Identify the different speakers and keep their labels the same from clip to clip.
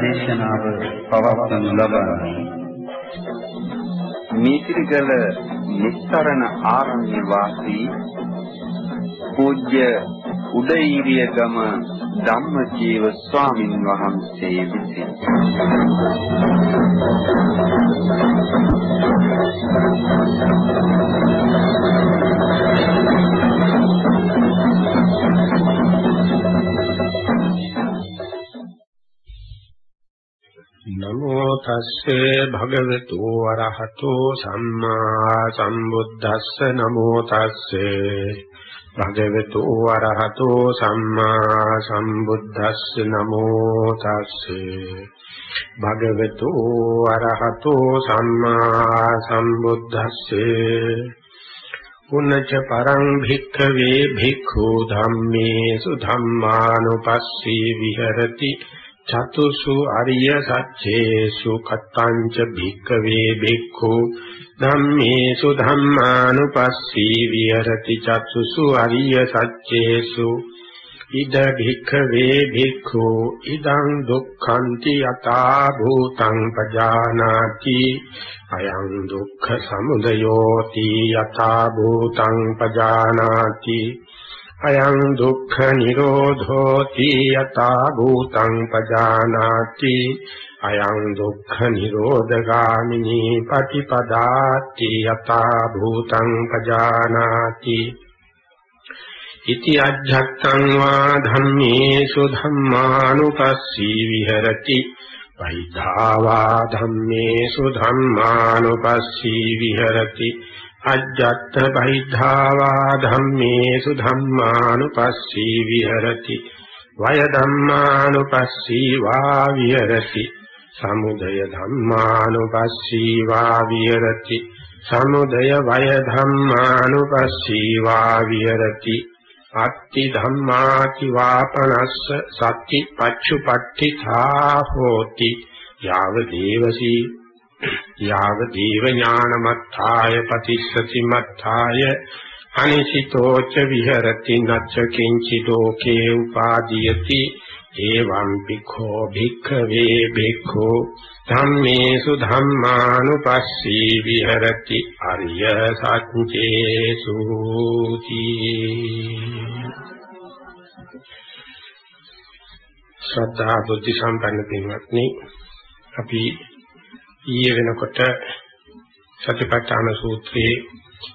Speaker 1: දේශනාව පවත්වනු ලබන්නේ මීතිරිගල නිස්තරණ ආරණ්‍ය වාසී පූජ්‍ය උදේීරියගම ධම්මජීව ස්වාමින් වහන්සේ විසින්.
Speaker 2: තස්සේ භගවතු වරහතෝ සම්මා සම්බුද්දස්ස නමෝ තස්සේ භගවතු වරහතෝ සම්මා සම්බුද්දස්ස නමෝ තස්සේ භගවතු වරහතෝ සම්මා සම්බුද්දස්සේ පුනච්ච පරං භික්ඛවේ භික්ඛු ධම්මේසු ධම්මානුපස්සී විහෙරති චතුසු අරිය සච්චේසු කත්තංච භික්කවේ බික්ඛු ධම්මේසු ධම්මානුපස්සී විහෙරති චතුසු අරිය සච්චේසු ඉද භික්ඛවේ බික්ඛු ඉදං දුක්ඛන්ති යතා භූතං පජානාති අයං දුක්ඛ සමුදයෝති යතා භූතං පජානාති අයං දුක්ඛ නිරෝධෝති යතා භූතං පජානාති। අයං දුක්ඛ නිරෝධගාමිනී පටිපදාති යතා භූතං පජානාති। ඉති අජ්ජත්තං වා ධම්මේසු ධම්මානුපස්සී විහෙරති। වෛධාවා ධම්මේසු ධම්මානුපස්සී විහෙරති। අජ්ජත් බහිද්ධාවා ධම්මේසු ධම්මානුපස්සී විහෙරති. වය ධම්මානුපස්සී වා විහෙරති. සමුදය ධම්මානුපස්සී වා විහෙරති. සමුදය වය ධම්මානුපස්සී වා විහෙරති. අත්ති ධම්මාති වාපනස්ස සත්‍ති පච්චුපට්ඨිතා හෝති. යාව දේවසී යාව දීව ඥානමත්ථාය පතිස්සති මත්ථාය අනිසිතෝච විහෙරති නච්ච කිංචි ලෝකේ උපාදීයති. එවං පිඛෝ භික්ඛවේ භික්ඛෝ ධම්මේසු ධම්මානුපස්සී විහෙරති අරිය සත්‍යේසු ශ්‍රද්ධා බුද්ධ සම්පන්න පින්වත්නි අපි ඊයේ වෙනකොට සතිපට්ඨාන සූත්‍රයේ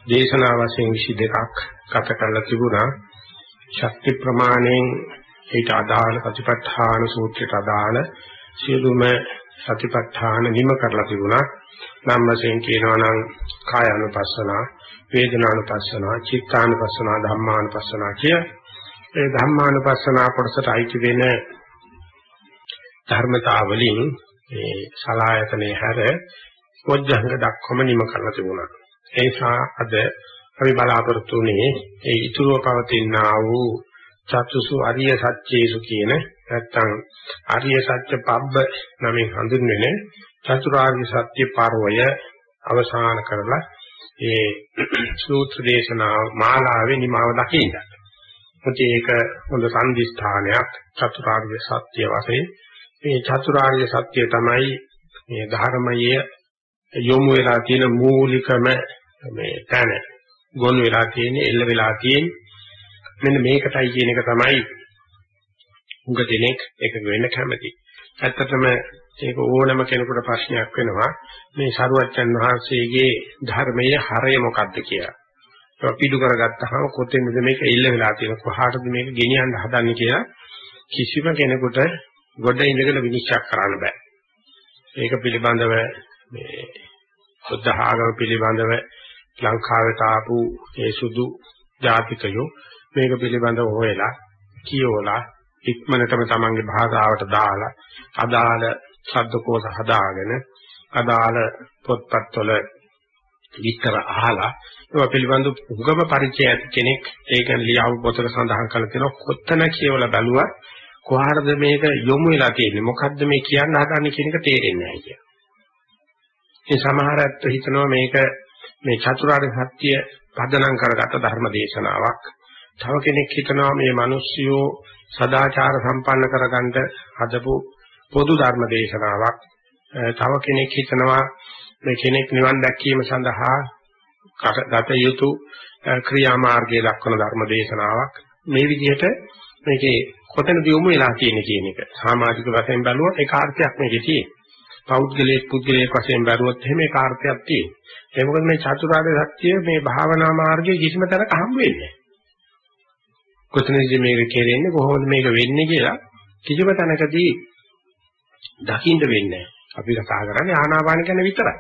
Speaker 2: දේශනා වශයෙන් 22ක් ගත කරලා තිබුණා. ශක්ති ප්‍රමාණයෙන් ඊට අදාළ සතිපට්ඨාන සූත්‍රයට අදාළ සියලුම සතිපට්ඨාන නිම කරලා තිබුණා. නම් වශයෙන් කියනවා නම් කායानुපස්සනා, වේදනානුපස්සනා, චිත්තානුපස්සනා, ධම්මානුපස්සනා කිය. ඒ ධම්මානුපස්සනා කොටසට අයිති වෙන ධර්මතාවලින් මේ සලායතනේ හැර පොඥංග දක්වම නිම කරලා තිබුණා. ඒ නිසා අද අපි බලාපොරොත්තු වෙන්නේ ඒ ඊතුරුව පවතිනා වූ චතුසු අරිය සත්‍යේසු කියන නැත්තම් අරිය සත්‍ය පබ්බ නමින් හඳුන්වන චතුරාර්ය සත්‍ය පර්වය අවසන් කරලා ඒ සූත්‍ර දේශනා මාලාවේ නිමාව දකින්න. මුචි ඒක හොඳ සම්දිස්ථානයක් චතුරාර්ය සත්‍ය වශයෙන් මේ චතුරාර්ය සත්‍ය තමයි මේ ධර්මයේ යොමු වෙලා තියෙන මූලිකම මේ තැන ගොනු වෙලා තියෙන්නේ එල්ල වෙලා තියෙන්නේ මෙන්න මේකටයි කියන එක තමයි උඟ දෙනෙක් එක වෙන්න කැමති. ඇත්තටම ඒක ඕනම කෙනෙකුට ප්‍රශ්නයක් වෙනවා මේ සරුවච්චන් වහන්සේගේ ධර්මයේ හරය මොකක්ද කියලා. ඒක පිටු කරගත්තාම කොතෙන්ද මේක ඉල්ල වෙලා තියෙන කොහාටද මේක ගෙනියන්න හදන්නේ කියලා කිසිම කෙනෙකුට ගොඩ ඉඳගෙන විනිශ්චය කරන්න බෑ. ඒක පිළිබඳව මේ බුද්ධ ආගම පිළිබඳව ලංකාවට ආපු ඒ සුදු ජාතිකයෝ මේක පිළිබඳව හොයලා කියවලා ඉක්මනටම තමන්ගේ භාෂාවට දාලා අදාළ ශබ්දකෝෂ හදාගෙන අදාළ පොත්පත්වල විස්තර අහලා ඒවා පිළිබඳ උගම පරිචය ඇති කෙනෙක් ඒක ලියව පොතක සඳහන් කරලා තියෙනවා කොත්තන කියවලා බැලුවා කොහාටද මේක යොමු වෙලා තියෙන්නේ මොකද්ද මේ කියන්න හදන්නේ කියන එක තේරෙන්නේ නැහැ කියලා. ඒ සමහර අත් හිතනවා මේක මේ චතුරාර්ය සත්‍ය පදනම් කරගත ධර්ම දේශනාවක්. තව කෙනෙක් හිතනවා මේ මිනිස්සුયો සදාචාර සම්පන්න කරගන්න හදපු පොදු ධර්ම දේශනාවක්. තව කෙනෙක් හිතනවා මේ කෙනෙක් නිවන් දැක්වීම සඳහා ගත යුතු ක්‍රියාමාර්ගයේ දක්වන ධර්ම දේශනාවක්. මේ විදිහට මේකේ කොතනද යොමු වෙලා තියෙන්නේ කියන එක සමාජික වශයෙන් බැලුවොත් ඒක ආර්ථයක් මේකේ තියෙන්නේ. පෞද්ගලික පුද්ගලික වශයෙන් බැලුවොත් එහෙම ඒක ආර්ථයක් තියෙන්නේ. ඒ මොකද මේ චතුරාර්ය සත්‍ය මේ භාවනා මාර්ගයේ කිසිම තැනක හම්බ වෙන්නේ නැහැ. කොතනද මේක කෙරෙන්නේ කොහොමද මේක වෙන්නේ කියලා කිසිම තැනකදී දකින්න වෙන්නේ අපි කතා කරන්නේ ආනාපාන ගැන විතරයි.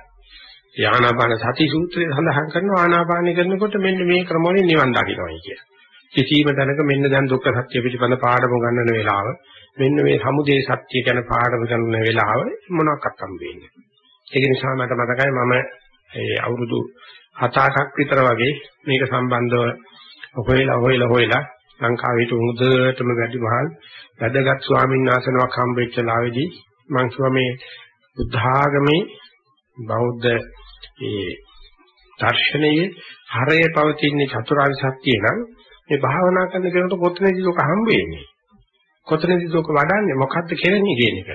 Speaker 2: ඒ ආනාපාන සති සූත්‍රය සඳහන් කරනවා ආනාපාන කරනකොට මෙන්න මේ ක්‍රමවලින් නිවන් දකින්නයි කියලා. කිසිම තැනක මෙන්න දැන් දුක්ඛ සත්‍ය පිළිබඳ පාඩම ගන්නන වෙලාව මෙන්න මේ සමුදය සත්‍ය ගැන පාඩම ගන්න වෙලාව මොනවාක්වත් හම් වෙන්නේ. ඒක නිසා මට මතකයි මම ඒ අවුරුදු 7-8ක් විතර වගේ මේක සම්බන්ධව හොයලා හොයලා හොයලා ලංකාවේ උමුදටම වැඩි මහල් වැදගත් ස්වාමීන් වහන්සේනමක් හම්බෙච්ච ලාවේදී මම කිව්වා මේ බුද්ධ ආගමේ බෞද්ධ ඒ දර්ශනයේ හරය පවතින චතුරාර්ය සත්‍ය නම් මේ භාවනා කරන කෙනෙකුට කොතනදී ලෝක හම්බ වෙන්නේ කොතනදී ලෝක වඩන්නේ මොකද්ද කියන්නේ කියන එක.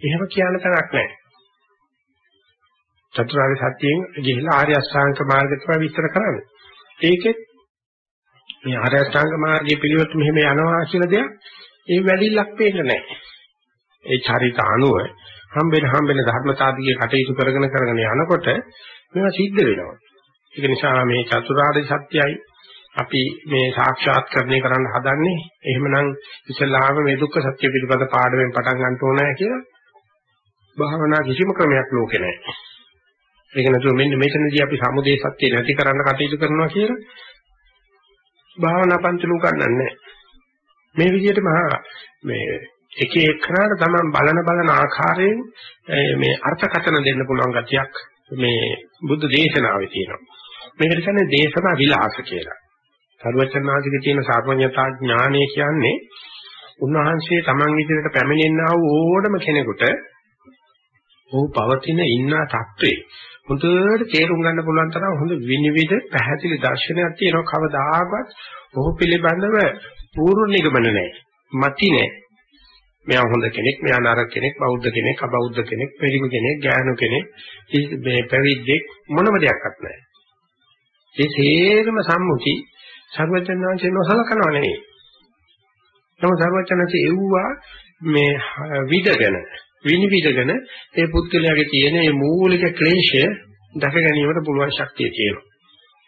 Speaker 2: එහෙම කියන තරක් නැහැ. චතුරාර්ය සත්‍යයෙන් ගිහිලා ආර්ය අෂ්ටාංග මාර්ගය තමයි විස්තර කරන්නේ. ඒකෙත් මේ ආර්ය අෂ්ටාංග මාර්ගයේ පිළිවෙත් මෙහෙම යනවා කියලා දෙයක් ඒ වැඩිලක් පේන්නේ නැහැ. ඒ චරිත අනුව හම්බෙන හම්බෙන ධර්මතාවදී කටයුතු කරගෙන කරගෙන යනකොට මේවා සිද්ධ වෙනවා. ඒක නිසා මේ චතුරාර්ය සත්‍යයි අපි මේ සාක්ෂාත්කරණය කරන්න හදන්නේ එහෙමනම් ඉස්සලාම මේ දුක්ඛ සත්‍ය පිළිබඳ පාඩමෙන් පටන් ගන්න ඕනෑ කියලා භාවනා කිසිම ක්‍රමයක් ලෝකේ නැහැ. ඒක නැතුව මෙන්න මෙතනදී අපි සමුදේ සත්‍ය නැති කරන්න කටයුතු කරනවා කියලා භාවනා පන්තිලු ගන්නන්නේ මේ විදිහට මහා මේ එක එකනට තමයි බලන බලන ආකාරයෙන් මේ අර්ථකථන දෙන්න පුළුවන් ගතියක් මේ බුද්ධ දේශනාවේ තියෙනවා. මේකට කියන්නේ දේශනා විලාස කියලා. සර්වචන්නාසිකේ තියෙන සාර්වඥතා ඥානය කියන්නේ උන්වහන්සේ Taman ඉදිරියට පැමිණෙනා වූ ඕනම කෙනෙකුට ඔහු පවතින ඉන්න තත්ත්වේ හොඳට තේරුම් ගන්න පුළුවන් තරම් හොඳ විනිවිද පැහැදිලි දර්ශනයක් තියෙනවා. කවදාකවත් ඔහු පිළිබඳව පූර්ව නිගමන නැහැ. මති නැහැ. මෙයා හොඳ කෙනෙක් මෙයා නරක කෙනෙක් බෞද්ධ කෙනෙක් අබෞද්ධ කෙනෙක් පිරිමි කෙනෙක් ගෑනු කෙනෙක්. මේ පැවිද්දෙක් මොනම දෙයක්වත් නැහැ. ඒ සේරම සම්මුති සර්වඥාන්සේ නොසලකනව නෙවෙයි. නමුත් සර්වඥාන්සේ එව්වා මේ විදගෙන විනිවිදගෙන ඒ පුද්ගලයාගේ තියෙන මේ මූලික ක්ලේශය දැක ගැනීමට පුළුවන් ශක්තිය තියෙනවා.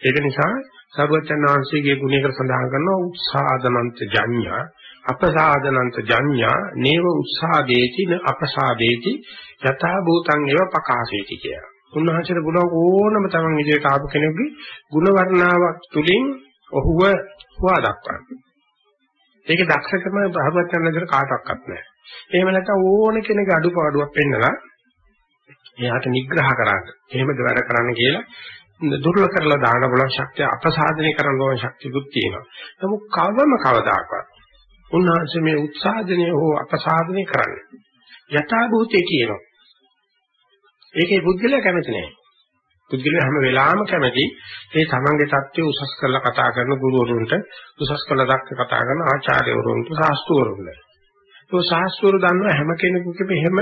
Speaker 2: ඒක නිසා සර්වඥාන්සේගේ ගුණයකට සඳහන් කරනවා උත්සාදනන්ත ජඤ්ඤා අපසාදනන්ත ජඤ්ඤා නේව උත්සාදේති න අපසාදේති යථා භූතං ඒව පකාශේති කියලා. උන්වහන්සේට පුළුවන් ඕනම තමන් විදිහට ආපු කෙනෙකුගේ ගුණ වර්ණාවක් තුලින් ඔහුව හොවා දක්වන්න. ඒක දක්ෂකම භාගවත් කරන විදිහට කාටවත් නැහැ. එහෙම නැත්නම් ඕන කෙනෙක් අඩුපාඩුවක් පෙන්නලා එයාට නිග්‍රහ කරන්න. එහෙමද වැඩ කරන්න කියලා දුර්ල කරලා දාන බලන ශක්තිය අපසාධනය කරන්න ඕන ශක්තියකුත් තියෙනවා. නමුත් කවම කවදාකවත් උන්වහන්සේ මේ උත්සාධනය හෝ අපසාධනය කරන්නේ. යථා භූතේ කියනවා. ඒකේ පුද්ගලයා කැමති නැහැ. පුද්ගලයා හැම වෙලාවෙම කැමති මේ තමන්ගේ தත්ත්වය උසස් කරලා කතා කරන ගුරුවරුන්ට උසස් කරලා දක්ක කතා කරන ආචාර්යවරුන්ට ශාස්ත්‍රවරුන්ට. ඒ ශාස්ත්‍රවරු දන්නවා හැම කෙනෙකුගේම එහෙම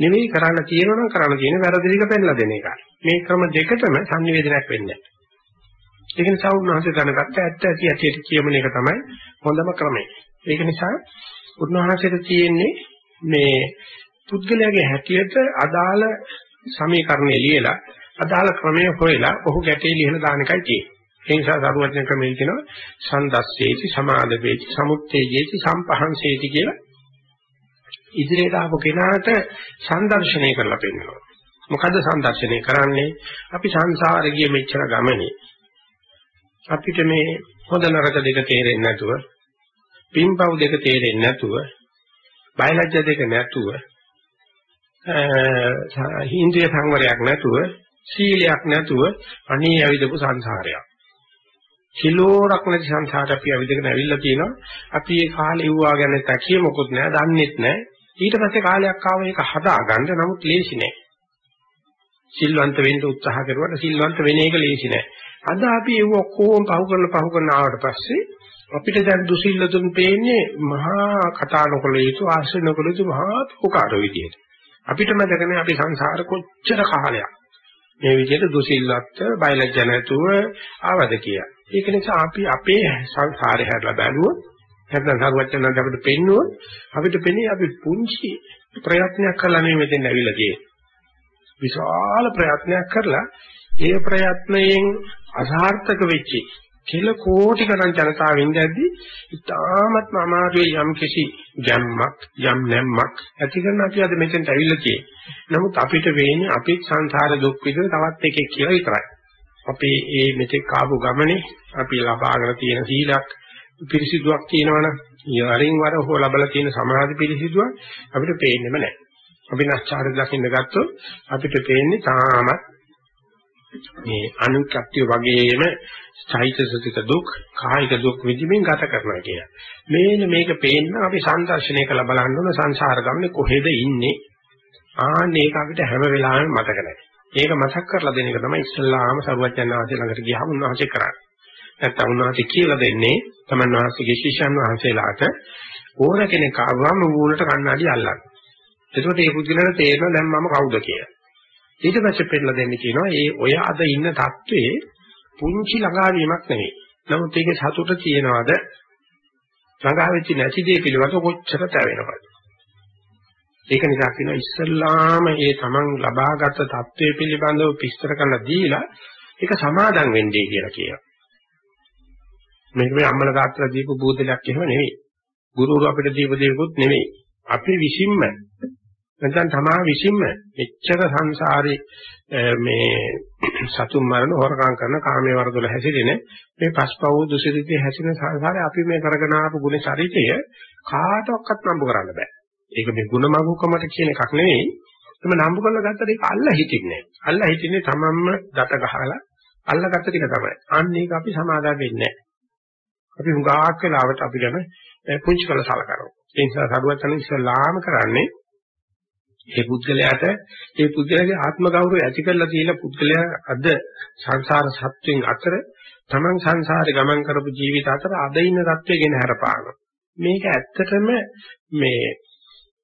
Speaker 2: නෙවෙයි කරන්න තියෙනවා නම් කරන්න තියෙන වැරදි ටික පෙන්නලා දෙන එක. මේ ක්‍රම දෙකටම sannivedanayak වෙන්නේ නැහැ. ඒක නිසා උන්වහන්සේ දැනගත්ත ඇත්ත ඇති ඇති කියමන එක තමයි හොඳම ක්‍රමය. ඒක නිසා උන්වහන්සේට තියෙන්නේ මේ පුද්ගලයාගේ හැටියට අදාළ සමීකරණය ලියලා අදාළ ක්‍රමයේ හොයලා ඔහු ගැටේ ලියලා දාන එකයි තියෙන්නේ. ඒ නිසා සරුවචන ක්‍රමයේ කියනවා සන්දස්සේති සමාදවේති සමුත්තේජේති සම්පහන්සේති කියලා ඉදිරියට ආපු කෙනාට සංදර්ශනය කරලා පෙන්නනවා. මොකද්ද සංදර්ශනය කරන්නේ? අපි සංසාරේ ගිය මෙච්චර ගමනේ අපිට මේ හොඳ නරක දෙක තේරෙන්නේ නැතුව පින්පව් දෙක තේරෙන්නේ නැතුව බයලජ්‍ය දෙක නැතුව ඉන්ද්‍රිය සංවරයක් නැතුව සීලයක් නැතුව අනේ ඇවිදපු සංසාරයක්. කිලෝරක් නැති සංසාරයක් අපි ඇවිදගෙන ඇවිල්ලා තියෙනවා. අපි ඒ කාලේ වුණා ගැන තකිය මොකුත් නෑ, දන්නෙත් නෑ. ඊට පස්සේ කාලයක් ආව ඒක හදාගන්න නමුත් ලේසි නෑ. සිල්වන්ත වෙන්න උත්සාහ කරුවට සිල්වන්ත වෙන එක ලේසි නෑ. අද අපි ඒව ඔක්කොම පහු කරන පහු කරන ආවට පස්සේ අපිට දැන් දුසිල්ලතුන් පේන්නේ මහා කතා නොකළ යුතු ආශ්‍රය නොකළ යුතු මහා උකාර විදියට. අපිට මතකනේ අපි සංසාර කොච්චර කාලයක් මේ විදිහට දුසිල්වත් බයලජ්ජ නැතුව ආවද කියලා. ඒක නිසා අපි අපේ සංසාරේ හැරලා බැලුවොත් නැත්නම් සරුවචනන්ද අපිට පෙන්නුවොත් අපිට පෙනේ අපි පුංචි ප්‍රයත්නයක් කරලා මේ මෙතෙන් ඇවිල්ලා තියෙන්නේ. විශාල ප්‍රයත්නයක් කරලා ඒ ප්‍රයත්නයෙන් අසාර්ථක වෙච්චි කෙල කෝටි ගණන් ජනතාවෙන් දැද්දි ඉතාමත්ම අමාරුවේ යම් කිසි ගැම්මක් යම් නැම්මක් ඇති කරන අපි අද මෙතෙන්ට ඇවිල්ලා තියෙන්නේ. නමුත් අපිට වෙන්නේ අපේ සංසාර දුක් විඳින තවත් එකෙක් කියලා විතරයි. අපි මේ මෙතෙක් ආපු ගමනේ අපි ලබාගෙන තියෙන සීලක් පිරිසිදුවක් තියෙනවනම් යරින් වර හෝ ලබලා තියෙන සමාධි පිරිසිදුවක් අපිට පේන්නෙම නැහැ. අපි නැස්චාර දකින්න ගත්තොත් අපිට පේන්නේ තාමත් මේ අනුකප්තිය වගේම චෛතසික දුක්, කායික දුක් විඳින්මින් ගත කරනවා කියලා. මේන මේක පේන්න අපි සංදර්ශනය කළ බලන්න ඕන සංසාර ගමනේ කොහෙද ඉන්නේ? ආන්න ඒක අපිට හැම වෙලාවෙම මතක නැහැ. ඒක මතක් කරලා දෙන එක තමයි ඉස්ලාම සරුවචන් වහන්සේ ළඟට ගියාම උන්වහන්සේ කරන්නේ. නැත්තම් උන්වහන්සේ කියලා දෙන්නේ තමන් වහන්සේගේ ශිෂ්‍යයන් වහන්සේලාට ඕන කෙනෙක් ආවම මූණට කණ්ණාඩි අල්ලන්න. එතකොට ඒ පුද්ගලයාට තේරෙනවා දැන් මම කවුද කියලා. ඊට පස්සේ පෙන්නලා දෙන්න කියනවා ඒ ඔය අද ඉන්න தત્ත්වයේ පුංචි ළඟාවීමක් නෙවෙයි. නමුත් ඒකේ සතුට තියනවාද ළඟා වෙච්ච නැති දේ පිළිබඳව කොච්චර තැවෙනවද? ඒක නිසා කියනවා ඉස්සල්ලාම ඒ තමන් ලබාගත් தત્ත්වය පිළිබඳව විස්තර කරලා දීලා ඒක සමාදම් වෙන්නේ කියලා කියනවා. මේක මේ අම්මල තාත්තලා දීපු බෝධලයක් එහෙම නෙවෙයි. ගුරුවරු අපිට දීපු දේකුත් නෙවෙයි. අපි විසින්ම නැත්නම් තමා විසින්ම එච්චර සංසාරේ මේ සතුන් මරණ හොරකම් කරන කාමයේ වරදොල හැසිරෙන මේ පස්පව් දුසිරිතේ හැසිරෙන සංසාරේ අපි මේ කරගෙන ආපු ගුණ ශරීරය කාටවත් නම්බු කරන්න බෑ. ඒක මේ ගුණ මගුකමට කියන එකක් නෙවෙයි. එතම නම්බු කරලා ගත්තට ඒක අල්ල හිටින්නේ නැහැ. අල්ල හිටින්නේ තමන්ම දත ගහලා අල්ලගත්ත ටික තමයි. අන්න ඒක අපි සමාදම් වෙන්නේ නැහැ. අපි හුඟක් වෙලාවට අපි ගැන පුංචි කළ සලකනවා. ඒ නිසා සරුවත් යන ඉස්සලාම කරන්නේ ඒ පුද්ගලයාට ඒ පුද්ගලයාගේ ආත්ම ගෞරවය ඇති කරලා තියෙන පුද්ගලයා අද සංසාර සත්වෙන් අතර තමන් සංසාරේ ගමන් කරපු ජීවිත අතර අද ඉන්න தත්ත්වය ගැන හරපානවා. මේක ඇත්තටම මේ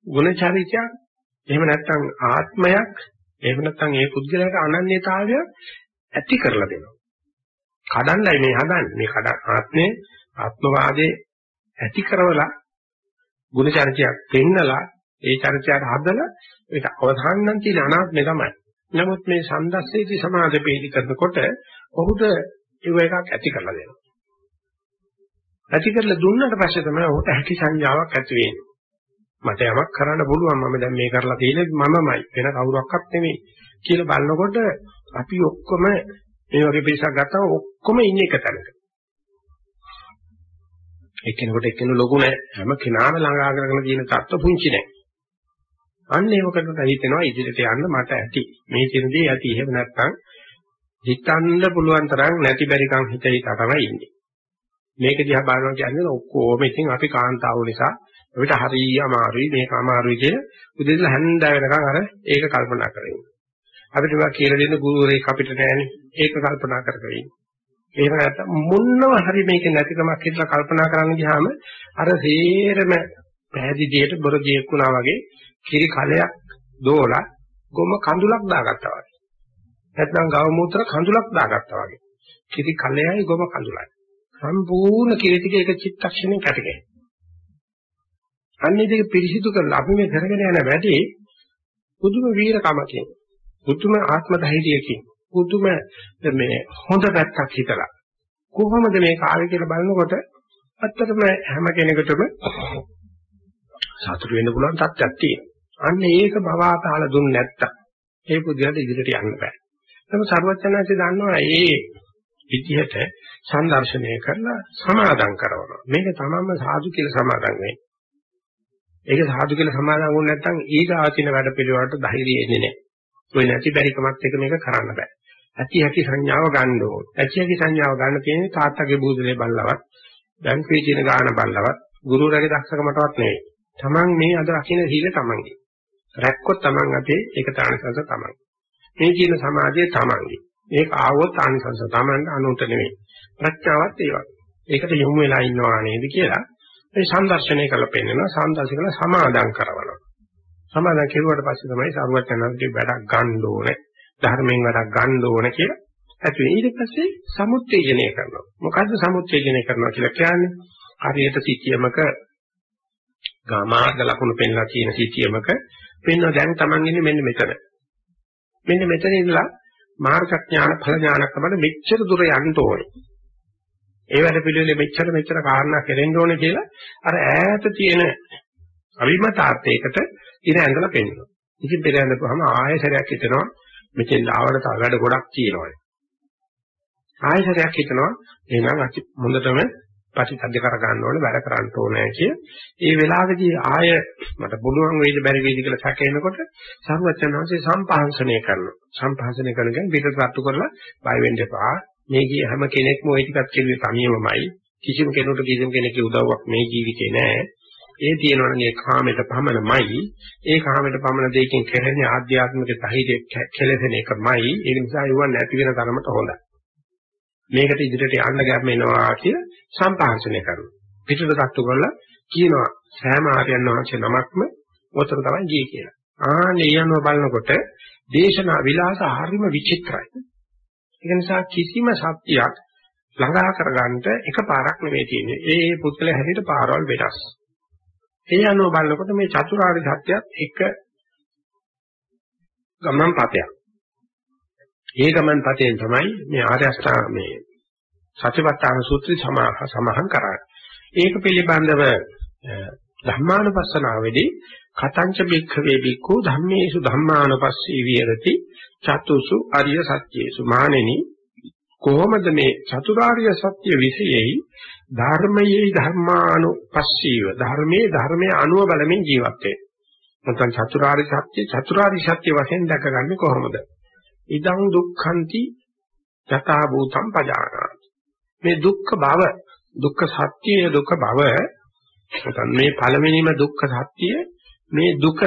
Speaker 2: ගුණචරිතයක් එහෙම නැත්නම් ආත්මයක් එහෙම නැත්නම් ඒ පුද්ගලයාට අනන්‍යතාවය ඇති කරලා දෙනවා. කඩන්නයි මේ හදන්නේ. මේ කඩ ආත්මේ ආත්මවාදයේ ඇති කරවලා ගුණචරිතයක් පෙන්නලා ඒ චරිතයට හදලා ඒක අවසාන නම් තියෙන අනාත්මය තමයි. නමුත් මේ සම්දස්සේදී සමාධි පිළිදි කරනකොට ඔහුට ඒව එකක් ඇති කරලා දෙනවා. ඇති කරලා දුන්නට පස්සේ තමයි ඔහුට හැකි සංඥාවක් ඇති වෙන්නේ. මට යමක් කරන්න පුළුවන් මම දැන් මේ කරලා තියෙන්නේ මමමයි වෙන කවුරක්වත් නෙමෙයි කියලා බලනකොට අපි ඔක්කොම මේ වගේ පිරිසක් ගත්තාම ඔක්කොම ඉන්නේ එක තැනක. එක්කෙනෙකුට එක්කෙනෙකු ලොකු නෑ හැම කෙනාම ළඟා කරගෙන තියෙන තත්ත්ව පුංචි නෑ. අන්න ඒවකට හිතෙනවා ඉදිරියට යන්න මට ඇති. මේ කියන දේ ඇති. එහෙම නැත්නම් හිතන්න පුළුවන් තරම් නැති බැරිකම් හිතේ තමයි ඉන්නේ. මේක දිහා බලනවා කියන්නේ ඔක්කොම ඉතින් අපි කාන්තාවෝ නිසා අපිට හරිය අමාරුයි මේක අමාරුයි කිය උදේට හැන්දෑ වෙනකන් අර ඒක කල්පනා කරගෙන. අපිට මේවා කියලා දෙන්න ගුරුවරයෙක් අපිට නැහැනේ. ඒක කල්පනා කරගෙන. එහෙම නැත්නම් මොනව හරි මේක නැතිකමක් හිතලා කල්පනා කරන්න ගියාම අර සේරම පැහැදිලියට බොරදියෙක් වුණා වගේ කිරි කලයක් දෝලා ගොම කඳුලක් දාගත්තා වගේ. නැත්නම් ගව මූත්‍ර කඳුලක් දාගත්තා වගේ. කිරි කලයයි ගොම කඳුලයි. සම්පූර්ණ කිරි ටික එක චිත්තක්ෂණයෙන් කැටගෙන. අන්නේ දෙක පිරිසිදු කරලා අපි මේ කරගෙන යන වැඩේ පුදුම වීරකමකින් පුදුම ආත්ම ධෛර්යයකින් පුදුම මේ හොඳ පැත්තක් හිතලා කොහොමද මේ කාර්ය කියලා බලනකොට ඇත්තටම හැම කෙනෙකුටම සතුට වෙන්න පුළුවන් තත්ත්වයක් තියෙනවා. අන්න ඒක භවාතාල දුන්නේ නැත්තම් ඒ පුදුරට ඉදිරියට යන්න බෑ. නමුත් සර්වඥාන්සේ දන්නවා ඒ විදිහට සංදර්ශනය කරලා සමාදම් කරනවා. මේක තමන්ම සාදු කියලා සමාදම් වෙන්නේ. ඒක සාදු කියලා සමාදන් වුනේ නැත්නම් ඊගාතින වැඩ පිළිවෙලට ධෛර්යය එන්නේ නැහැ. ඔය නැති බැරිකමත් එක මේක කරන්න බෑ. ඇති හැකි සංඥාව ගන්න ඕන. ඇති හැකි සංඥාව ගන්න තියෙන්නේ තාත්තගේ බූදලේ බල්ලවත්, බැංකුවේ තියෙන ගාන බල්ලවත්, ගුරුවරයාගේ දක්ෂකමටවත් නෙවෙයි. Taman මේ අද රකින්න සීල Tamanගේ. රැක්කොත් Taman අතේ ඒක තානසංස Taman. මේ කියන සමාධිය Tamanගේ. මේක ආවොත් ආනිසංස Taman අනුන්ට නෙවෙයි. ප්‍රඥාවත් ඒ වගේ. ඒකට යොමු වෙලා ඉන්නවා නේද කියලා මේ සංදර්ශනය කරලා පෙන්නනවා සංදර්ශන කරලා සමාදම් කරනවා. සමාදම් කෙරුවට පස්සේ තමයි සරුවචනන්ගේ වැඩක් ගන්න ඕනේ. ධර්මයෙන් වැඩක් ගන්න ඕනේ කියලා. ඇති ඊට පස්සේ සමුත්තේජනය කරනවා. මොකද්ද සමුත්තේජනය කරනවා කියලා කියන්නේ? හරියට සිටියමක ගාමාර්ග ලකුණු පෙන්ලා තියෙන සිටියමක පෙන්න දැන් Taman ඉන්නේ මෙන්න මෙතන. මෙන්න මෙතන ඉඳලා මාර්ග ඥාන ඵල ඥාන කමද මෙච්චර දුර යන්න ඕනේ. ඒ වැඩ පිළිවෙලේ මෙච්චර මෙච්චර කාරණා කෙරෙන්න ඕනේ කියලා අර ඈත තියෙන අවිමතාර්ථයකට ඉර ඇඳලා පෙන්නනවා. ඉතින් පෙර ඇඳපුවාම ආයෙසරයක් හිතෙනවා මෙතෙන් ආවට තව වැඩ ගොඩක් තියෙනවා. ආයෙසරයක් හිතනවා එහෙනම් අති හොඳටම ප්‍රතිසද්ද කර ගන්න ඕනේ වැඩ කරන්න ඕනේ කිය. ඒ වෙලාවේදී ආය මට පුළුවන් වේද බැරි වේද කියලා සැකේනකොට සර්වචනංශේ සම්පහන්සනය කරනවා. සම්පහන්සනය කරනකන් පිටට රට්ටු කරලා බය වෙන්න එපා. මේ කිය හැම කෙනෙක්ම ওই ටිකක් කෙරුවේ තනියමමයි. කිසිම කෙනෙකුට කිසිම කෙනෙකුගේ උදව්වක් මේ ජීවිතේ නැහැ. ඒ තියෙනවනේ කාමයට පමණමයි. ඒ කාමයට පමණ දෙයකින් කෙරෙන්නේ ආධ්‍යාත්මික ධෛර්ය කෙලෙසෙන එකමයි. ඒ නිසා ඒව නැති වෙන තරමට හොඳයි. මේකට ඉදිරියට යන්න ගැම්ම එනවා කියලා සම්පහන්සනය කරනවා. පිටුට තට්ටු කරලා කියනවා සෑම ආර්යයන් වහන්සේ නමක්ම ඔතන තමයි ගියේ කියලා. ආනේ යනවා බලනකොට දේශනා විලාස හරිම විචිත්‍රයි. ඒ නිසා කිසිම සත්‍යයක් ළඟා කරගන්න එකපාරක් නෙවෙයි තියෙන්නේ. ඒ ඒ පුද්ගලයා හැටියට පාරවල් වෙනස්. ඒ අනුව බලනකොට මේ චතුරාර්ය සත්‍යයත් එක ගමන් පතයක්. ඒ ගමන් පතෙන් තමයි මේ ආර්ය අෂ්ටාංග මේ සතිපට්ඨාන සූත්‍රය සමාහන් කරන්නේ. ඒක පිළිබඳව ධර්මානුපස්සනාවේදී කතංච බික්ඛවේ බික්ඛු ධම්මේසු ධම්මානුපස්සී විහෙරති චතුසු අරිය සත්‍යේසු මානෙනි කොහොමද මේ චතුරාර්ය සත්‍ය විශේෂයි ධර්මයේ ධර්මානුපස්සීව ධර්මයේ ධර්මයේ අනුව බලමින් ජීවත් වෙන්නේ. නැත්නම් චතුරාර්ය සත්‍ය චතුරාර්ය සත්‍ය වශයෙන් දැකගන්නේ කොහොමද? ඉදං දුක්ඛන්ති යථා භූතං පජානාති. මේ දුක්ඛ භව දුක්ඛ සත්‍යය දුක්ඛ භව නැත්නම් මේ පළවෙනිම දුක්ඛ සත්‍යය මේ දුක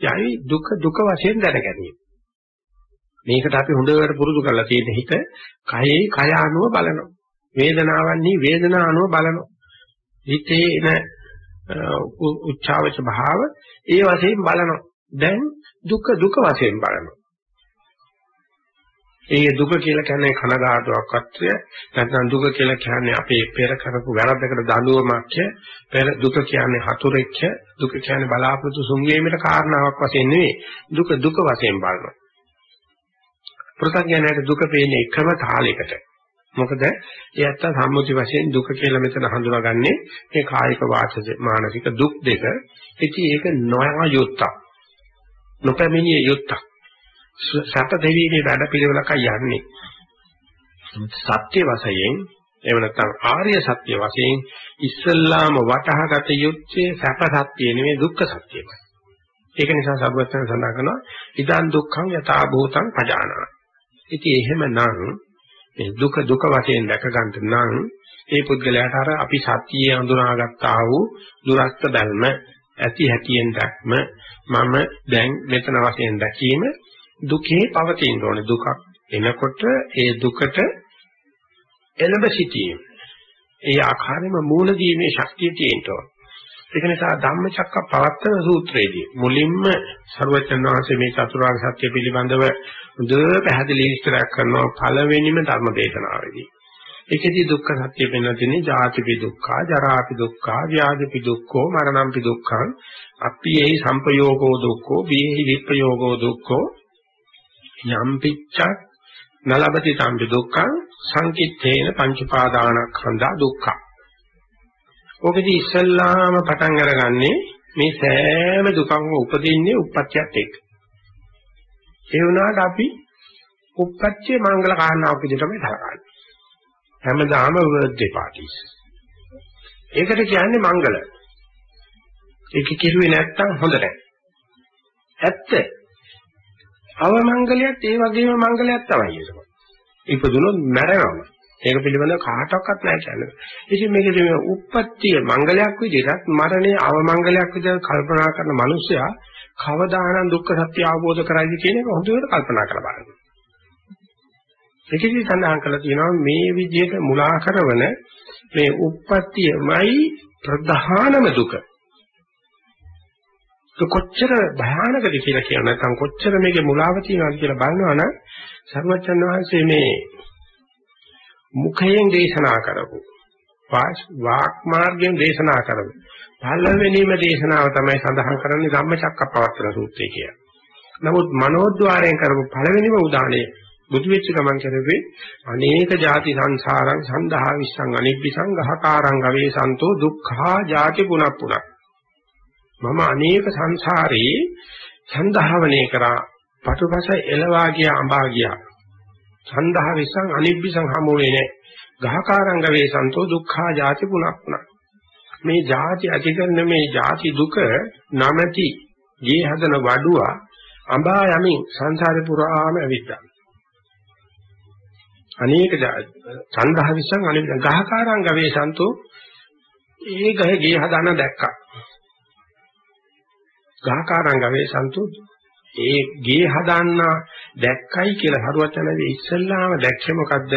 Speaker 2: යයි දුක දුක වශයෙන් දැන ගැනීම. මේකට අපි හොඳට පුරුදු කරලා තියෙන හිත කයේ කය අනුව බලනවා. වේදනාවන්හි වේදනා අනුව බලනවා. හිතේ එන උච්චාවච භාව ඒ වශයෙන් බලනවා. දැන් දුක දුක වශයෙන් බලනවා. ඒ දුක කියලා කියන්නේ කනගාටුවක්වත් නැත්නම් දුක කියලා කියන්නේ අපේ පෙර කරපු වැරද්දකට දඬුවමක් පෙර දුක කියන්නේ හතුරෙක්ද දුක කියන්නේ බලාපොරොත්තු සුන්වීමේ කාරණාවක් වශයෙන් නෙවෙයි දුක දුක වශයෙන් බලනවා. ප්‍රත්‍යඥයට දුක පේන්නේ එකම තාලයකට. මොකද ඒ ඇත්ත සම්මුති වශයෙන් දුක කියලා මෙතන හඳුනාගන්නේ මේ කායික වාචික මානසික දුක් දෙක. ඉතින් ඒක නොයා යුත්තක්. නොපැමිණිය යුත්තක්. සත දෙවියන්ගේ වැඩ පිළිවෙලකයි යන්නේ. සත්‍ය වශයෙන් එහෙම නැත්නම් ආර්ය සත්‍ය වශයෙන් ඉස්සල්ලාම වටහාගත යුත්තේ සැප සත්‍ය නෙමෙයි දුක්ඛ සත්‍යයි. ඒක නිසා සබ්බත්තන සඳහන් කරනවා ඉදන් දුක්ඛං යථා භූතං පජානා. ඉතින් එහෙමනම් මේ දුක දුක වශයෙන් දැක ගන්නට නම් ඒ පුද්ගලයාට අර අපි සත්‍යයේ අඳුනාගත්තා වූ දුරස්ත බැල්ම ඇති හැටියෙන් දැක්ම මම දැන් මෙතන වශයෙන් දැකීම දුකේ පවතින ඕනේ. දුකක් එනකොට ඒ දුකට එළඹ සිටීම. ඒ ආකාරයෙන්ම මූල දීමේ ශක්තිය තියෙන්න ඕන. ඒක නිසා ධම්මචක්ක පවත්තන සූත්‍රයේදී මුලින්ම ਸਰවචන් වහන්සේ මේ චතුරාර්ය සත්‍ය පිළිබඳව හොඳ පැහැදිලි විස්තරයක් කරනවා පළවෙනිම ධර්ම දේශනාවේදී ඒකෙදී දුක්ඛ සත්‍ය පෙන්වන තියෙන්නේ ජාතිපි දුක්ඛා ජරාපි දුක්ඛා ව්‍යාධිපි දුක්ඛෝ මරණම්පි දුක්ඛං අප්පි එහි සංපයෝගෝ දුක්ඛෝ බීහි විප්පයෝගෝ දුක්ඛෝ යම් පිච්ඡක් නලබති සම්පි දුක්ඛං සංකිට්ඨේන පංචපාදානස්කන්ධා දුක්ඛ. ඔකදී ඉස්සල්ලාම පටන් අරගන්නේ මේ සෑම දුකක්ම උපදින්නේ උප්පත්තියත් එක්ක. ඒ වුණාට අපි උප්පත්තිය මංගල කාරණාවක් විදිහට තමයි සලකන්නේ. හැමදාම බර්ත්ඩේ පාටිස්. ඒකට කියන්නේ මංගල. ඒක කිරුවේ නැත්තම් හොඳ නැහැ. ඇත්ත. අවමංගලයක් ඒ වගේම මංගලයක් තමයි ඒක. ඉපදුනොත් මැරෙනවා. ඒක පිළිබඳව කාටවත් නැහැ කියන්නේ. ඉතින් මේකේ මේ උප්පත්තිය මංගලයක් විදිහට මරණය අවමංගලයක් විදිහට කල්පනා කරන මිනිසයා කවදානම් දුක්ඛ සත්‍ය අවබෝධ කරයිද කියන එක හොඳට කල්පනා කරලා බලන්න. ඒකෙදි සඳහන් කරලා තියෙනවා මේ විදිහට මුලා කරන මේ උප්පත්තියමයි ප්‍රධානම දුක. කොච්චර භයානකද කියලා කියන නැත්නම් කොච්චර මේකේ මුලාව තියෙනවද කියලා බලනවා නම් සර්වචන් වහන්සේ මේ මුඛයෙන් දේශනා කරපු වාක් මාර්ගයෙන් දේශනා කරපු පළවෙනිම දේශනාව තමයි සඳහන් කරන්නේ ධම්මචක්කප්පවත්තන සූත්‍රය කියලා. නමුත් මනෝද්වාරයෙන් කරපු පළවෙනිම උදාහරණය බුදු වෙච්ච ගමන් කරවේ අනේක ಜಾති සංසාරං සන්දහා විස්සං අනිබ්බිසං ගහකාරං ගවේසන්තෝ දුක්ඛා ಜಾති පුනප්පුනක් මම අනේක සංසාරේ සන්දහවණය කරා පටුපස එළවා ගියා අඹා ගියා. සන්දහ විසං අනිබ්බිසං හමුවේ නැහැ ගහකාරංග වේසන්තෝ දුක්ඛා ජාති පුනක්ුණා මේ ජාති අධිකරණ මේ ජාති දුක නමති ගේ හදන වඩුවා අඹා යමින් සංසාරේ පුරාම ඇවිද්දා අනේක සන්දහ විසං අනිබ්බිසං ගහකාරංග වේසන්තෝ ඒ ගහ ගේ හදන දැක්කා. ගහකාරං ගවේ සන්තෝ ඒ ගේ හදාන්න දැක්කයි කියලා හරුවචනදී ඉස්සල්ලාම දැක්කේ මොකද්ද?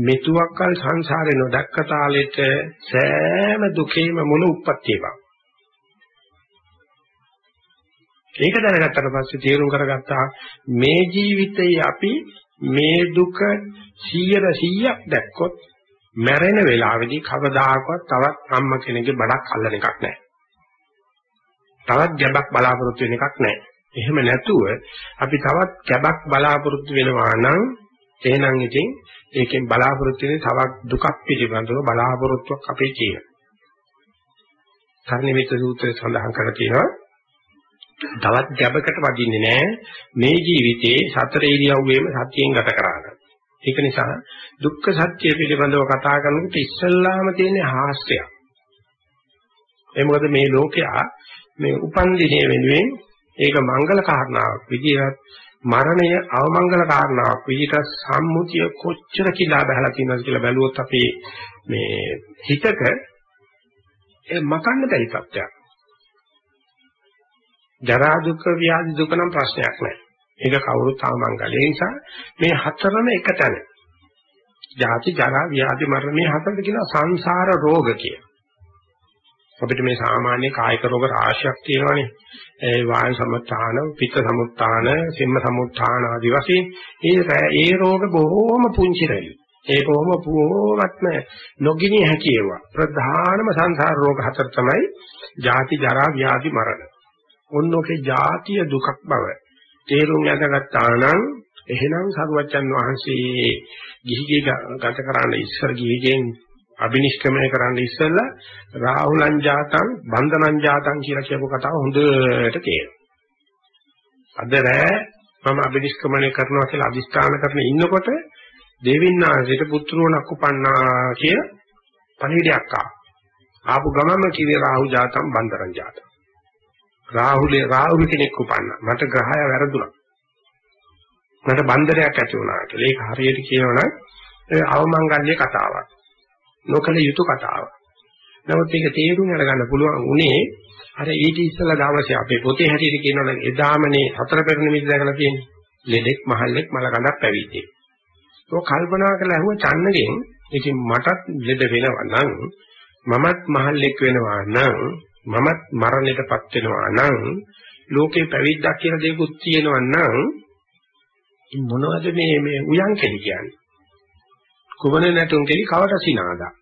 Speaker 2: මෙතුවක්කල් සංසාරේ නොදැක්ක තාලෙට සෑම දුකේම මුල උප්පත්තිය බව. ඒක දැනගත්තට පස්සේ තේරුම් කරගත්තා මේ ජීවිතේ අපි මේ දුක 100%ක් දැක්කොත් මැරෙන වෙලාවේදී කවදාකවත් තවත් අම්ම කෙනෙක්ගේ බඩක් අල්ලන එකක් නැහැ. තවත් ගැබක් බලාපොරොත්තු වෙන එකක් නැහැ. එහෙම නැතුව අපි තවත් ගැබක් බලාපොරොත්තු වෙනවා නම් එහෙනම් ඉතින් ඒකෙන් බලාපොරොත්තු වෙන තවත් දුකක් පිළිබඳව බලාපොරොත්තුවක් අපේ තියෙනවා. කර්ණිමිත සූත්‍රයේ සඳහන් කරලා තියෙනවා තවත් ගැබකට වදින්නේ නැහැ මේ ජීවිතේ සතර ඉරියව්වෙම සත්‍යයෙන් ගත කරාගෙන. ඒක නිසා දුක්ඛ සත්‍ය පිළිබඳව කතා කරනකොට ඉස්සල්ලාම තියෙන හාස්‍යයක්. ඒ මොකද මේ ලෝකයා මේ උපන් දිනේ වෙනුවෙන් ඒක මංගල කාරණාවක් විදිහට මරණය අවමංගල කාරණාවක් විදිහට සම්මුතිය කොච්චර කිලා බහලා තියෙනවද කියලා බැලුවොත් අපි මේ හිතක ඒ මකන්න බැරි තත්ත්වයක්. ජරා දුක ව්‍යාධි දුක නම් ප්‍රශ්නයක් නැහැ. ඒක කවුරුත් ආමංගලේ නිසා මේ හතරම එක තැන. ජාති ජරා ව්‍යාධි මරණ මේ හතරද කියන සංසාර රෝග කිය. අපිට මේ සාමාන්‍ය කායික රෝග රාශියක් තියෙනවානේ. ඒ වායු සමුත්ථාන, පිත්ත සමුත්ථාන, සිම්ම සමුත්ථාන ආදී වශයෙන් ඒ ඒ රෝග බොහෝම පුංචි රැලි. ඒ බොහොම පුවත්ම නොගිනි හැකියවා. ප්‍රධානම සංසාර රෝග හතර තමයි ජාති ජරා ව්‍යාධි මරණ. ඔන්නෝකේ ජාතිය දුකක් බව තේරුම් යනගත්තා නම් එහෙනම් සරුවච්චන් වහන්සේ ගිහිගේ ගත කරන්න ඉස්සර ගිහිගෙන් අබිනිෂ්ක්‍මණය කරන්න ඉස්සෙල්ලා රාහුලං ජාතං බන්ධනං ජාතං කියලා කියපු කතාව හොඳට තේරෙනවා. අද රෑ මම අබිනිෂ්ක්‍මණය කරනවා කියලා අදිස්ථාන කරගෙන ඉන්නකොට දෙවින්නාංශයට පුත්‍රෝණක් උපන්නා කිය පණිවිඩයක් ආවා. ආපු ගමම කිව්වේ රාහු ජාතං බන්ධනං ජාතං. රාහුලේ රාහුල කෙනෙක් උපන්නා. මට ග්‍රහය වැරදුනා. මට බන්ධනයක් ඇති වුණා කියලා. ඒක හරියට කියනවනම් අවමංගල්‍ය කතාවක්. නොකල යුතු කතාවක්. නමුත් ඒක තේරුම් අරගන්න පුළුවන් උනේ අර ඊට ඉස්සලා දවසේ අපේ පොතේ හැටියට කියනවනම් එදාමනේ හතර පෙර නිමිති දැකලා තියෙන්නේ. ලෙඩෙක් මහල්ලෙක් මලකඳක් පැවිද්දේ. ඒක කල්පනා කරලා ඇහුව චන්නගෙන් ඉතින් මටත් ලෙඩ වෙනවා නම් මමත් මහල්ලෙක් වෙනවා නම් මමත් මරණයටපත් වෙනවා නම් ලෝකේ පැවිද්දක් කියලා දෙයක්ත් තියෙනවා නම් මොනවද මේ මේ උයන් කෙලි කියන්නේ කුමන නැතුන් කෙලි කවට සිනාදා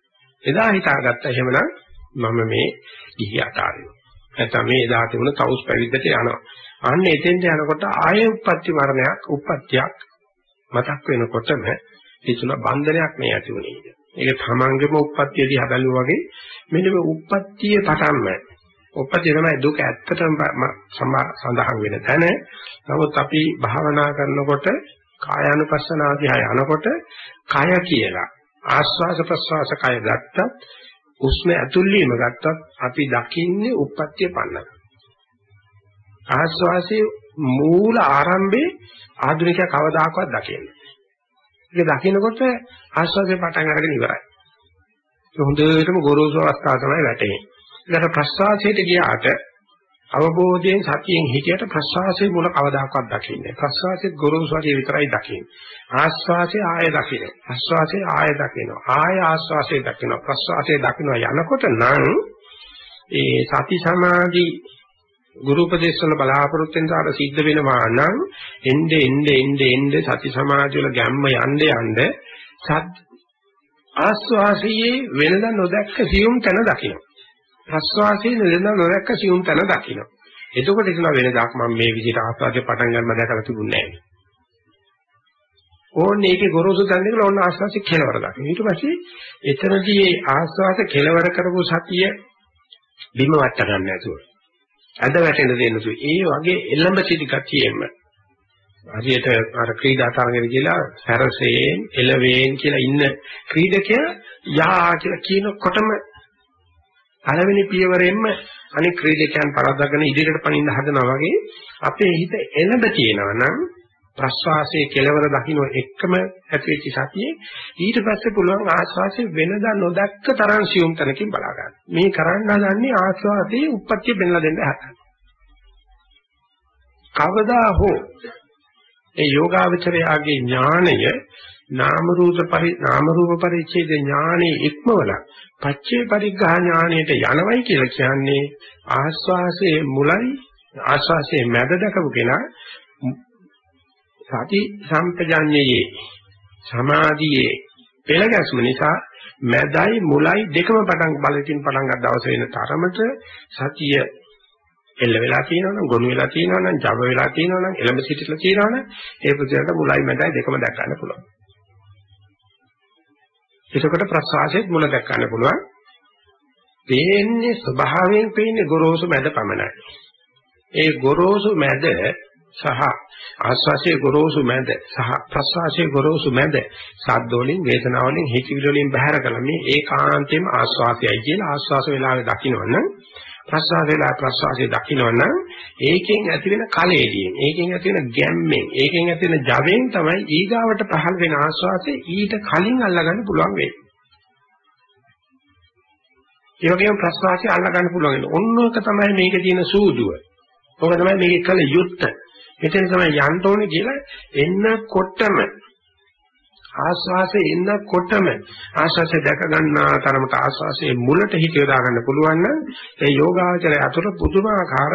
Speaker 2: එදා හිතාගත්ත. එහෙමනම් මම මේ ගිහි අතාරිනවා. නැත්නම් මේ එදා තිබුණ තවුස් පැවිද්දට යනවා. අන්න එතෙන්ට යනකොට ආයේ උප්පත්ති මරණයක් උප්පත්තියක් මතක් වෙනකොටම හිතුණ බන්ධනයක් මේ ඇති වුණේ ඒක තමන්ගේම උප්පත්තිය දිහා බැලුවා වගේ මෙන්න මේ උප්පත්තිය පටන්ම උප්පත්තිය තමයි දුක ඇත්තටම සඳහන් වෙන තැන. නමුත් අපි භාවනා කරනකොට කායානුපස්සනාදී යනකොට කය කියලා ආස්වාස ප්‍රස්වාස කය ගත්තත් උස්ම ඇතුල් වීම ගත්තත් අපි දකින්නේ උප්පත්තිය පන්නන. ආස්වාසේ මූල ආරම්භේ ආධුනිකයා කවදාකවත් දකින්නේ. ඒක දකිනකොට ආස්වාසේ පටන් අරගෙන ඉවරයි. හොඳටම ගොරෝසු අවස්ථාව තමයි වැටෙන්නේ. ඊට ප්‍රස්වාසයට ගියාට අවබෝධයෙන් සතියෙන් හිටියට ප්‍රස්වාසයේ මුල කවදාකවත් දකින්නේ. ප්‍රස්වාසයේ ගොරෝසු වගේ විතරයි දකින්නේ. ආස්වාසයේ ආය දකින්න. ප්‍රස්වාසයේ ආය දකින්න. ආය ආස්වාසයේ දකින්න. ප්‍රස්වාසයේ දකින්න යනකොට නම් ඒ සති සමාධි ගුරු උපදේශ වල බලාපොරොත්තු වෙන දාට සිද්ධ වෙනවා නම් එnde එnde එnde එnde සති සමාධි වල ගැම්ම යන්න යන්න සත් ආස්වාසයේ වෙනද නොදැක්ක සියුම් තැන දකින්න. ප්‍රස්වාසයේ වෙනද නොදැක්ක සියුම් තැන දකින්න. එතකොට එතන වෙනදාක් මම මේ විදිහට ආස්වාදයේ පටන් ගන්න දැකලා තිබුණේ නැහැ. ඕන්නේ ඒකේ ගොරෝසු තැන දෙකල ඕන්න ආස්වාසිය කෙලවර දකින්න. ඊට පස්සේ එතනදී ආස්වාස කෙලවර කරපු සතිය බිම වට ගන්න නැතුව. අද වැටෙන දෙන්න තු. ඒ වගේ එළඹ සිටි ගතියෙම හරියට අර ක්‍රීඩා තරඟෙදි කියලා සැරසෙන් එළවෙන් කියලා ඉන්න ක්‍රීඩකයා යා කියලා කියනකොටම පළවෙනි පියවරෙන්ම අනිත් ක්‍රීඩකයන් පරද්දාගෙන ඉදිරියට පනින්න හදනවා වගේ අපේ හිත එළඹ තියෙනවා නම් ප්‍රස්වාසයේ කෙලවර දකින්න එක්කම ඇතිවෙච්ච සතියේ ඊට පස්සේ පුළුවන් ආස්වාසයේ වෙනදා නොදැක්ක තරම් සියුම් තැනකින් බලා ගන්න. මේ කරන්න හදන්නේ ආස්වාසයේ උප්පත්තිය බෙන්ලා දෙන්න හදන. කවදා හෝ ඒ යෝගාවචරයාගේ ඥාණය නාම රූප පරි නාම රූප පරිච්ඡේද ඥානෙ ඉක්මවල පච්චේ පරිග්‍රහ ඥානෙට යනවයි කියලා කියන්නේ ආස්වාසයේ මුලයි ආස්වාසයේ මැද දකපු කෙනා සති සම්පජඤ්ඤයේ සමාධියේ පෙළ ගැස්ම නිසා මැදයි මුලයි දෙකම පටන් බලකින් පටන් ගන්න දවස වෙන තරමට සතිය එල්ල වෙලා තියෙනවනම් ගොනු වෙලා තියෙනවනම් ජව වෙලා තියෙනවනම් එළඹ සිටිලා තියෙනවනම් ඒ පුදුරට මුලයි මැදයි දෙකම දැක් ගන්න පුළුවන්. එතකොට ප්‍රසවාසයේ මුල දැක් ගන්න පුළුවන්. පේන්නේ ස්වභාවයෙන් පේන්නේ ගොරෝසු මැද පමණයි. ඒ ගොරෝසු මැද සහ ආස්වාසියේ ගොරෝසු මැද සහ ප්‍රස්වාසයේ ගොරෝසු මැද සද්ද වලින් වේදනාව වලින් හිතවිලි වලින් බහැර කළ මේ ඒකාන්තයෙන්ම ආස්වාසයයි කියලා ආස්වාස වේලාවේ දකින්නවනම් ප්‍රස්වාස වේලා ප්‍රස්වාසයේ දකින්නවනම් ඒකෙන් ඇති වෙන කලෙදියෙන් ඒකෙන් ඇති වෙන ගැම්මෙන් ඒකෙන් ඇති වෙන ජවෙන් තමයි ඊගාවට පහළ වෙන ආස්වාසයේ ඊට කලින් අල්ලගන්න පුළුවන් වෙන්නේ. ඒ වගේම ප්‍රස්වාසය අල්ලගන්න පුළුවන් වෙන ඔන්නෝක තමයි මේකේ තියෙන සූදුව. ඕක තමයි මේකේ කල යුත්තේ. මෙතන තමයි යන්න ඕනේ කියලා එන්නකොටම ආස්වාසේ එන්නකොටම ආස්වාසේ දැක ගන්නා තරමට ආස්වාසේ මුලට හිත යොදා ගන්න පුළුවන් නම් ඒ යෝගාචරය අතර පුදුමාකාර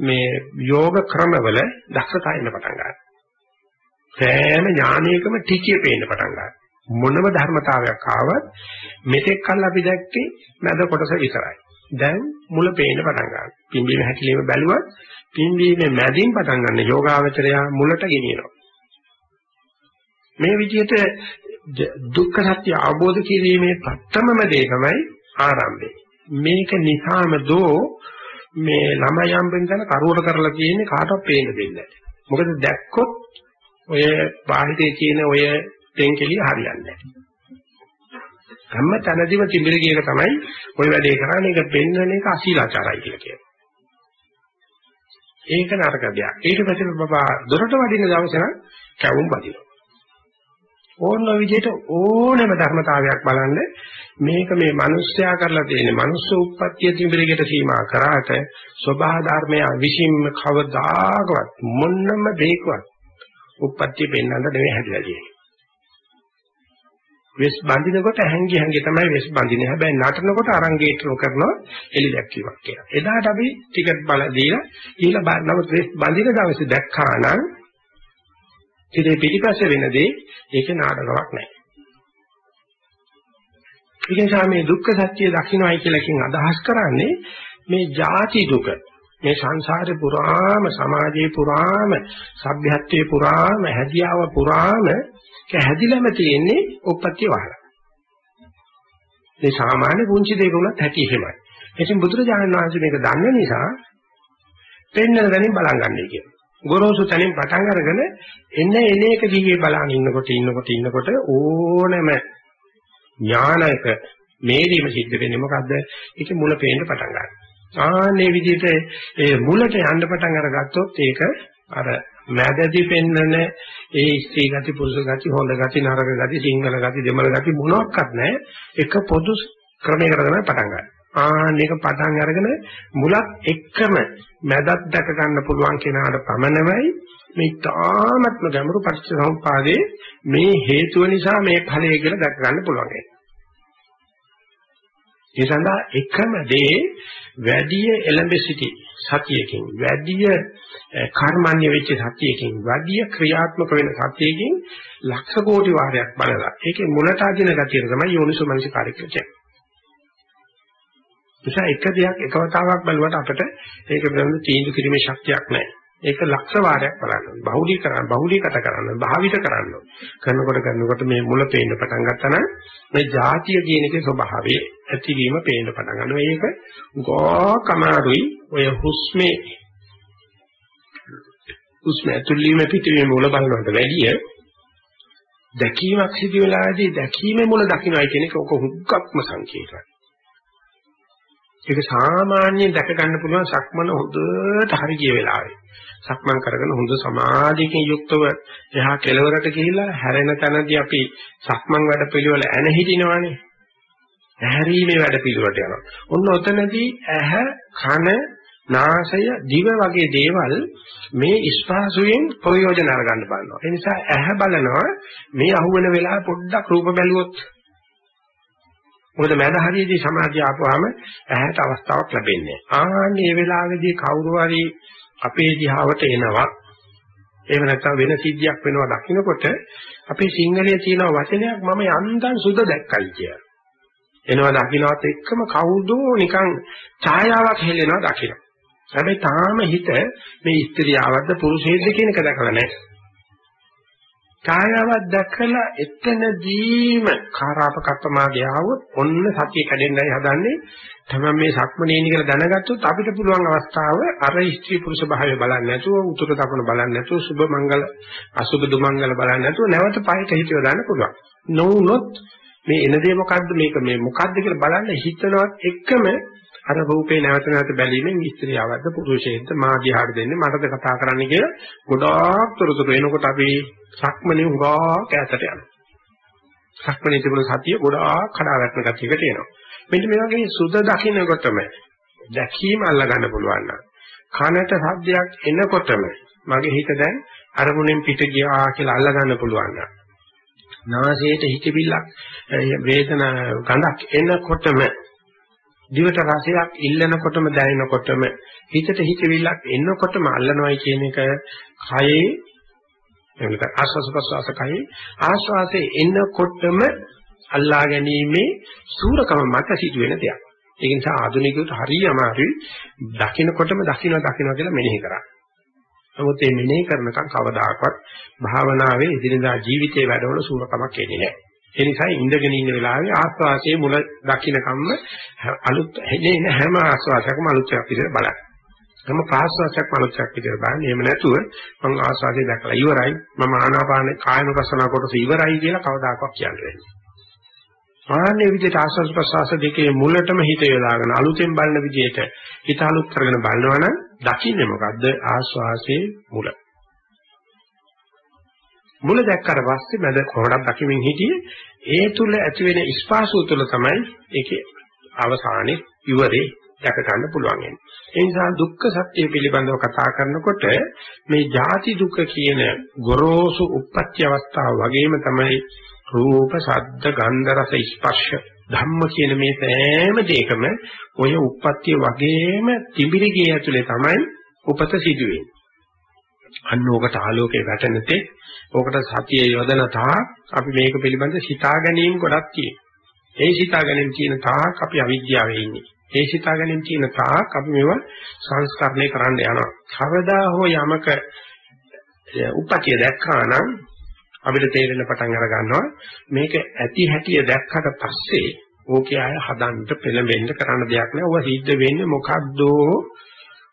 Speaker 2: මේ යෝග ක්‍රමවල දක්ෂතා එන්න පටන් ගන්නවා. සෑම ඥානයකම ටිකිය පේන්න පටන් ගන්නවා. මොනම ධර්මතාවයක් ආවත් මෙතෙක් කල් අපි දැක්කේ මැද කොටස විතරයි. දැන් මුල පේන්න පටන් ගන්නවා. පිම්බීම හැකිලිම බැලුවත් පිම්බීමේ මැදින් පටන් ගන්න යෝගාවචරය මුලට ගෙනියනවා. මේ විදිහට දුක්ඛ සත්‍ය අවබෝධ කිරීමේ ප්‍රථමම දේ තමයි ආරම්භය. මේක නිසාම දෝ මේ ළමයි යම්බෙන් යන කරුවට කරලා තියෙන්නේ කාටවත් පේන්න දෙන්නේ නැහැ. මොකද දැක්කොත් ඔය බාහිරේ තියෙන ඔය තෙන්කෙලිය හරියන්නේ නැහැ. හැම තැනදීම තිඹිර ගියක තමයි ওই වැඩේ කරන්නේ ඒක පෙන්වන එක අශීලාචාරයි කියලා කියනවා. ඒක නරක දෙයක්. ඊට පස්සේ බබා දොරට වඩින දවසේ නම් කැවුම් බදිනවා. ඕන විදිහට ඕනෑම ධර්මතාවයක් බලන්න මේක මේ මිනිස්යා කරලා තියෙන මනුස්ස උප්පත්තිය තිඹිරකට සීමා කරාට සබහා ධර්මය විසින්ම කවදාකවත් මොන්නම දෙයක්වත් උප්පත්තිය පෙන්වන්න නෙවෙයි හැදලා තියෙන්නේ. වෙස් බඳිනකොට හැංගි හැංගි තමයි වෙස් බඳින්නේ. හැබැයි නටනකොට අරංගේට්‍රෝ කරනවා එලි දැක්වීමක් කියලා. එදාට අපි ටිකට් බල දීලා ඊළඟ නමුත් වෙස් බඳින දවසේ දැක්කා නම් ඒකේ පිටිපස්ස වෙන දේ ඒකේ නාටකමක් නැහැ. ඒ නිසා මේ දුක්ඛ සත්‍ය දකින්නයි කියලා කියන අදහස් කරන්නේ මේ ජාති දුක මේ සංසාරේ පුරාම සමාජේ පුරාම සભ્યත්වයේ පුරාම හැදියාව පුරාම කැහැදිලම තියෙන්නේ උප්පත්ති වහල. මේ සාමාන්‍ය පුංචි දෙයක උනත් ඇති එහෙමයි. ඉතින් බුදුරජාණන් වහන්සේ මේක දන්න නිසා පෙන්නන ගණන් බලන් ගන්නයි කියන්නේ. ගොරෝසු තැනින් පටන් අරගෙන එන්න එන එක දිගේ බලන් ඉන්නකොට ඉන්නකොට ඉන්නකොට ඕනම ඥානයක මේරීම සිද්ධ වෙන්නේ මොකද්ද? ඒකේ මුල පේන්න පටන් ගන්නවා. ආන්නේ විදිහට ඒ මුලට යන්න පටන් අරගත්තොත් ඒක අර මැදදී පෙන්නන ඒ ස්ත්‍රී ගති පුරුෂ ගති හොඳ ගති නරක ගති සිංහල ගති දෙමළ ගති මොනක්වත් නැහැ. එක පොදු ක්‍රමයකට තමයි පටන් ගන්න. ආන්නේක පටන් අරගෙන මුලක් එක්කම මැදත් දැක ගන්න පුළුවන් කෙනාට පමණමයි මේ තාමත්ම ගැඹුරු පටිච්චසමුප්පාදේ මේ හේතුව නිසා මේ ඵලය කියලා දැක ගන්න පුළුවන්. ඒ සඳහා එකම දේ වැඩි එළඹ සිටි සතියකින් වැඩි කර්මන්‍ය වෙච්ච සතියකින් වැඩි ක්‍රියාත්මක වෙන සතියකින් ලක්ෂ කෝටි වාරයක් බලලා ඒකේ මුලට අදින ගතිය තමයි යෝනිසෝ මනසිකාරය කියන්නේ. නිසා එක දෙයක් එකවතාවක් බලුවට අපිට ඒක පිළිබඳ තීන්දුව කිරීමේ ශක්තියක් නැහැ. ඒක ලක්ෂ වාරයක් බලන්න ඕනේ. බහුලීකරණ බහුලීගත කරන්න, භාවිත කරන්න. කරනකොට කරනකොට මේ මුල පේන්න පටන් ගත්තා නම් මේ જાතිය කියන එකේ ස්වභාවය ඇතිවීම පේන්න පටන් ගන්නවා. මේක ගෝකමාරුයි ඔය හුස්මේ හුස්ම ඇතුළීම පිටවීම මුල බලනකොට වැඩිය දැකීමක් සිදු වෙලාදී දැකීමේ මුල දකින්නයි කියන එක ඔක හුක්ක්ක්ම සංකේතයි. ඒක සාමාන්‍යයෙන් දැක ගන්න පුළුවන් සක්මන හොඳට හරි ගිය වෙලාවේ. සක්මන් කරගෙන හොඳ සමාධියකින් යුක්තව එහා කෙළවරට ගිහිල්ලා හැරෙන තැනදී අපි සක්මන් වැඩ පිළිවෙල ඇන හිටිනවනේ. ඇහැරීමේ වැඩ පිළිවෙලට යනවා. ඔන්න ඔතනදී ඇහ, කන, නාසය, දිව වගේ දේවල් මේ ස්පර්ශයෙන් ප්‍රයෝජන අරගන්න බලනවා. ඒ නිසා ඇහැ බලනවා මේ අහුවෙන වෙලාව පොඩ්ඩක් රූප බැලුවොත් මොකද මැද හරියේදී සමාධිය ආපුවාම ඇහැට අවස්ථාවක් ලැබෙන්නේ. ආන්නේ මේ වෙලාවේදී කවුරු හරි අපේ දිහාවට එනවා එහෙම නැත්නම් වෙන සිද්ධියක් වෙනවා දකින්නකොට අපේ සිංහලයේ තියෙන වචනයක් මම යන්තම් සුද දැක්කයි කිය. එනවා දකින්නවත් එක්කම කවුදෝ නිකන් ඡායාවක් හෙලෙනවා දකින්න. හැබැයි තාම හිත මේ ස්ත්‍රියවද්ද පුරුෂයෙක්ද කියන එක දැකලා නැහැ. ඡායාවක් දැකලා එතනදීම කාරාපකප්පමාගේ ආවොත් ඔන්න සතිය කැඩෙන්නයි හදන්නේ. තමයි මේ සක්මනේනි කියලා දැනගත්තොත් අපිට පුළුවන් අවස්ථාව අර ස්ත්‍රී පුරුෂ භාවය බලන්නේ නැතුව උතුර දකුණ බලන්නේ නැතුව සුබ මංගල අසුබ දුමංගල බලන්නේ නැතුව නැවත පහට හිතිය දාන්න පුළුවන්. නොවුනොත් මේ එන දේ මොකද්ද මේක මේ මොකද්ද කියලා බලන්න හිතනවත් එක්කම අර රූපේ නැවත නැවත බැලීමෙන් ස්ත්‍රියවද්ද පුරුෂයෙක්ද මාධ්‍යහාර දෙන්නේ මටද කතා කරන්න කියලා ගොඩාක් තොරතුරු එනකොට අපි සක්මනේ උගා කැසට යනවා. සක්මනේ තිබුණ සතිය ගොඩාක් කඩාවැටෙන ගතියකට එනවා. මෙන්න මේ වගේ සුද දකින්නකොටම දැකීම අල්ල ගන්න පුළුවන් නම් කනට ශබ්දයක් එනකොටම මගේ හිත දැන් අරමුණෙන් පිට ගියා කියලා අල්ල ගන්න පුළුවන් නම් නාසයට හිතවිල්ලක් වේදන ගඳක් එනකොටම දිවට රසයක් ඉල්ලනකොටම දැනෙනකොටම හිතට හිතවිල්ලක් එනකොටම අල්ලනවයි කියන එක කයේ එනක ආස්වාස ප්‍රසවාස කයේ ආස්වාසේ එනකොටම අල්ලා ගැනීමේ සූරකම මත සිදුවෙන දෙයක්. ඒ නිසා ආධුනිකයෝට හරිය අමාරුයි දකින්නකොටම දකින්න දකින්න කියලා මෙනෙහි කරා. නමුත් මේ මෙනෙහි කරනකම් කවදාකවත් භාවනාවේ එදිනදා ජීවිතේ වැඩවල සූරකමක් එන්නේ නැහැ. ඒ නිසා ඉඳගෙන ඉන්න වෙලාවේ ආස්වාසයේ මුල දකින්නකම්ම අලුත් එන හැම ආස්වාසයක්ම අලුත් එකක් විදිහට බලන්න. හැම ප්‍රාස්වාසයක් අලුත්යක් විදිහට බලන්න. එහෙම නැතුව මම ආස්වාදේ දැකලා ඉවරයි. මම ආනාපාන කායනුපස්සන කොටස ඉවරයි කියලා කවදාකවත් කියන්නේ නැහැ. ආන්නේ විදිහට ආස්වාස් ප්‍රසවාස දෙකේ මුලටම හිත යොදාගෙන අලුතෙන් බලන විදිහට හිත අලුත් කරගෙන බලනවනම් දකින්නේ මොකද්ද ආස්වාසේ මුල. මුල දැක්කට පස්සේ මැද කොහොමද දකිමින් හිටියේ ඒ තුල ඇති වෙන ස්පාසුව තුල තමයි ඒකේ අවසානයේ ඉවරේ දැක ගන්න පුළුවන් වෙන්නේ. ඒ නිසා දුක්ඛ සත්‍ය පිළිබඳව කතා කරනකොට මේ ජාති දුක කියන ගොරෝසු උප්පත්ති අවස්ථාව වගේම තමයි රූප, ශබ්ද, ගන්ධ, රස, ස්පර්ශ ධම්ම කියන මේ සෑම දෙයකම ඔය උප්පත්තිය වගේම තිබිරි ගිය ඇතුලේ තමයි උපත සිදුවෙන්නේ. අන්න ඕකට ආලෝකේ වැටෙන තේ ඕකට සතිය යොදන තාක් අපි මේක පිළිබඳ සිතා ගැනීම ගොඩක් තියෙනවා. ඒ සිතා ගැනීම කියන තාක් අපි අවිද්‍යාවේ ඉන්නේ. ඒ සිතා ගැනීම කියන තාක් අපි මේවා සංස්කරණය කරන්න යනවා. කවදා හෝ යමක උපතිය දැක්කා නම් අපිට තේරෙන පටන් අර ගන්නවා මේක ඇති හැටිය දැක්කට පස්සේ ඕකේ අය හදන්න පෙළඹෙන්න කරන්න දෙයක් නෑ. ඔවා සිද්ධ වෙන්නේ මොකද්දෝ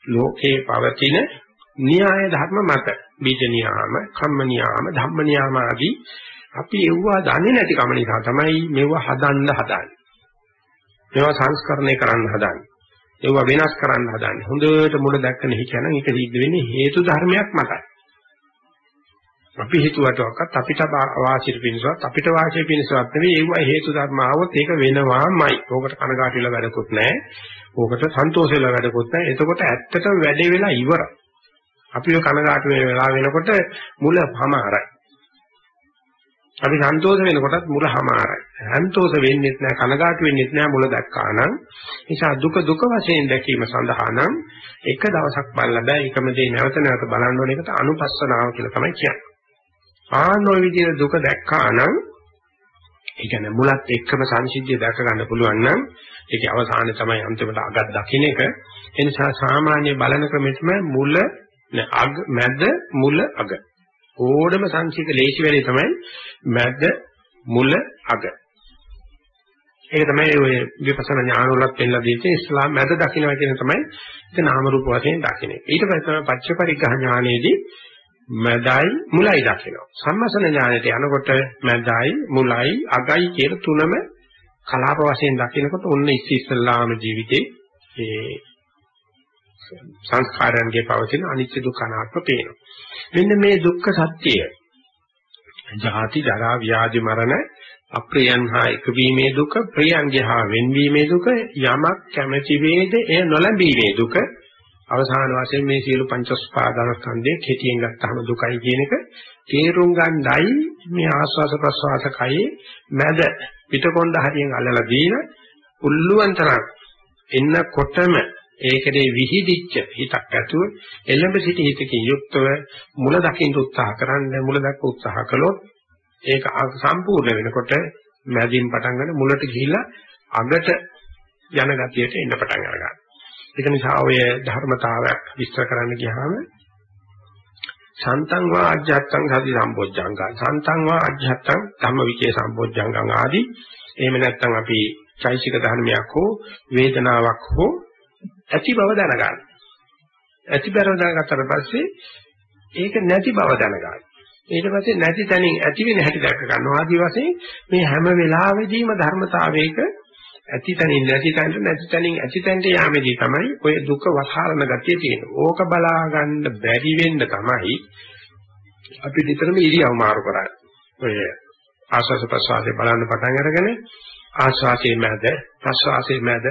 Speaker 2: ලෝකේ පවතින න්‍යාය ධර්ම මත. බීජ නියාම, කම්ම නියාම, ධම්ම නියාම ආදී අපි එව්වා දන්නේ නැති කම නිසා තමයි මෙව හදන්න හදන්නේ. මේවා සංස්කරණය කරන්න හදන්නේ. ඒවා වෙනස් කරන්න හදන්නේ. හොඳට මුල දැක්කන හිතන එක සිද්ධ වෙන්නේ හේතු ධර්මයක් මතයි. අපි හිතුවටවත් අපිට වාසියට පිණිසවත් අපිට වාසිය පිණිසවත් නෙවෙයි ඒවා හේතු ධර්ම ආවොත් ඒක වෙනවාමයි. ඕකට කනගාටු වෙලා වැඩකුත් නැහැ. ඕකට සන්තෝෂ වෙලා වැඩකුත් නැහැ. එතකොට ඇත්තටම වැඩේ වෙලා ඉවරයි. අපි කනගාටු වෙන වෙලාව වෙනකොට මුලමහාරයි. අපි සන්තෝෂ වෙනකොටත් මුලමහාරයි. සන්තෝෂ වෙන්නේ නැහැ කනගාටු වෙන්නේ නැහැ මුල දැක්කා නම්. නිසා දුක දුක වශයෙන් දැකීම සඳහා නම් එක දවසක් බලලා බෑ. එකම දේ නැවත නැවත බලන්න ඕන එකට අනුපස්සනාව කියලා තමයි කියන්නේ. ආනෝයි විදිහට දුක දැක්කා නම් ඒ කියන්නේ මුලත් එක්කම සංසිද්ධිය දැක ගන්න පුළුවන් නම් ඒකේ අවසානය තමයි අන්තිමට අගක් දකින්න එක. ඒ නිසා සාමාන්‍ය බලන ක්‍රමෙටම මුල අග මැද මුල අග. ඕඩම සංසිද්ධ ලේසි වෙලේ තමයි මැද මුල අග. ඒක තමයි ඔය විපස්සනා ඥාන වලත් පෙන්නලා දෙන්නේ ඉස්ලාම් මැද දකින්න කියන තමයි ඒක නාම රූප වශයෙන් දකින්නේ. ඊට පස්සේ තමයි පච්චපරිග්‍රහ ඥානයේදී මැදයි මුලයි දකිනවා. සම්මසන ඥානයට යනකොට මැදයි මුලයි අගයි කියන තුනම කලාප වශයෙන් දකිනකොට ඔන්න ඉස්සි ඉස්සල්ලාම ජීවිතේ ඒ සංස්කාරයන්ගේ පවතින අනිත්‍ය දුක්ඛ අනාත්ම පේනවා. මෙන්න මේ දුක්ඛ සත්‍යය. ජාති ජරා ව්‍යාධි මරණ අප්‍රියයන් හා එකවීමේ දුක ප්‍රියයන්ගේ හා වෙන්වීමේ දුක යමක් කැමැති වේද එය නොලැබීමේ දුක අවසාන වශයෙන් මේ සියලු පංචස්පාදානස්කන්ධයේ කෙටියෙන් ගත්තාම දුකයි කියන එක තේරුම් ගන්නයි මේ ආස්වාස ප්‍රස්වාස කයේ මැද පිටකොන්ද හරියෙන් අල්ලලා දීන උල්ලුවන් තරම් එන්නකොටම ඒකේ විහිදිච්ච හිතක් ඇතුව එළඹ සිටි හිතකින් යුක්තව මුල දකින්න උත්සාහ කරන්න මුල දක්ව උත්සාහ කළොත් ඒක සම්පූර්ණ වෙනකොට මැදින් පටන් ගන්න මුලට ගිහිලා අගට යන ගතියට එන්න පටන් ගන්නවා ඒක නිසා ඔය ධර්මතාවයක් විස්තර කරන්න ගියාම සන්තං වා අජ්ජත්තං සති සම්බොජ්ජංග. සන්තං වා අජ්ජත්තං ධම්මවිචේ සම්බොජ්ජංගං ආදී. එහෙම නැත්නම් අපි චෛසික ධර්මයක් හෝ වේදනාවක් හෝ ඇති බව දැනගන්න. ඇති බව දැනගත්තට පස්සේ ඒක නැති බව දැනගන්න. ඊට පස්සේ නැති තැනින් ඇති වෙන හැටි දැක ගන්නවා ආදී වශයෙන් මේ හැම වෙලාවෙදීම ධර්මතාවයක ඇති තැනින් නැති තැනට නැති තැනින් ඇති තැනට යාමේදී තමයි ඔය දුක වසහරන ගතිය තියෙන්නේ. ඕක බලා ගන්න බැරි වෙන්න තමයි අපි විතරම ඉරියව් මාරු කරන්නේ. ඔය ආස්වාස ප්‍රසවාසයේ බලන්න පටන් අරගෙන ආස්වාසයේ මැද ප්‍රසවාසයේ මැද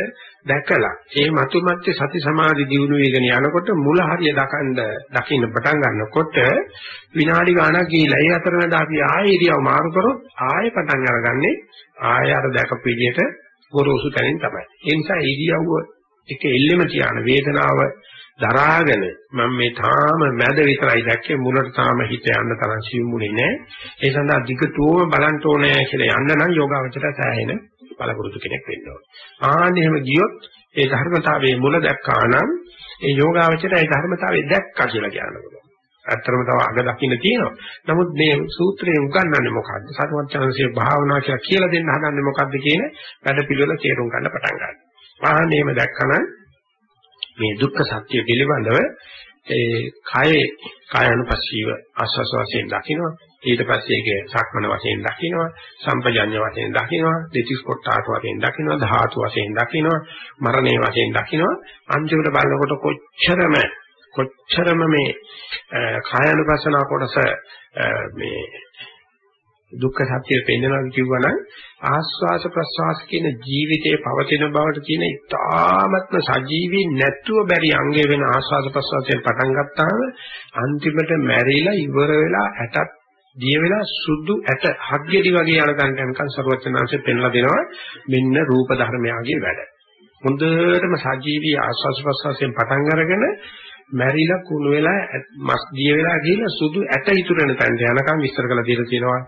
Speaker 2: දැකලා ඒ මතුමැත්තේ සති සමාධි දියුණු වෙගෙන යනකොට මුල හරිය දකන්න දකින්න පටන් ගන්නකොට විනාඩි ගාණක් ගිහිලා ඒ අතරමැද අපි ආයෙ ඉරියව් මාරු කරොත් ආයෙ පටන් අරගන්නේ ආයෙ අර දැකපු විදිහට ගොරෝසු තැනින් තමයි. ඒ නිසා ඉරියව්ව එක එල්ලෙම තියාන වේදනාව දරාගෙන මම මේ තාම මැද විතරයි දැක්කේ මුලට තාම හිත යන්න තරම් සිවුමුනේ නැහැ. ඒ සඳහා දිගටම බලන්න ඕනේ කියලා යන්න නම් යෝගාවචරය සෑහෙන බලපුරුදු කෙනෙක් වෙන්න ඕනේ. ආන්න එහෙම ගියොත් ඒ ධර්මතාවයේ මුල දැක්කා නම් ඒ යෝගාවචරය ඒ ධර්මතාවය දැක්කා කියලා කියනවා. ඇත්තටම තව අග දකින්න තියෙනවා. නමුත් මේ සූත්‍රයේ උගන්වන්නේ මොකද්ද? සතුටුචාන්සිය භාවනා කියලා කියලා දෙන්න හදන්නේ මොකද්ද කියන වැඩ පිළිවෙල තේරුම් ගන්න පටන් ගන්නවා. ආහනේම දැක්කම මේ දුක්ඛ සත්‍ය පිළිබඳව ඒ කයේ කායानुපස්සීව ආස්වාස වශයෙන් දකිනවා. ඊට පස්සේ ඒක සක්මන වශයෙන් දකිනවා. සම්පජඤ්ඤ වශයෙන් දකිනවා. දෙතිස් කොටාට වශයෙන් දකිනවා. ධාතු වශයෙන් දකිනවා. මරණේ වශයෙන් දකිනවා. අන්තිමට බලනකොට කොච්චරම කොච්චරම මේ කායानुපස්සනා කොටස මේ දුක්ඛ සත්‍ය පෙන්වනවා කියවනම් ආස්වාස ප්‍රස්වාස කියන ජීවිතයේ පවතින බවට කියන ඉතාමත්ම සජීවී නැතුව බැරි අංගය වෙන ආස්වාස ප්‍රස්වාසයෙන් පටන් ගත්තාම අන්තිමට මැරිලා ඉවර වෙලා ඇටත් දිය වෙලා සුදු ඇට හග්ගෙඩි වගේ යන ගන්න යනකම් සරුවචනාංශයෙන් පෙන්ලා දෙනවා මෙන්න රූප ධර්මයාගේ වැඩ. හොඳටම සජීවී ආස්වාස් ප්‍රස්වාසයෙන් පටන් අරගෙන මැරිලා කුණු වෙලා මස් දිය වෙලා ගිහිල්ලා සුදු ඇට ඉතුරු වෙන තැනට යනකම් විස්තර කරලා දීලා තියෙනවා.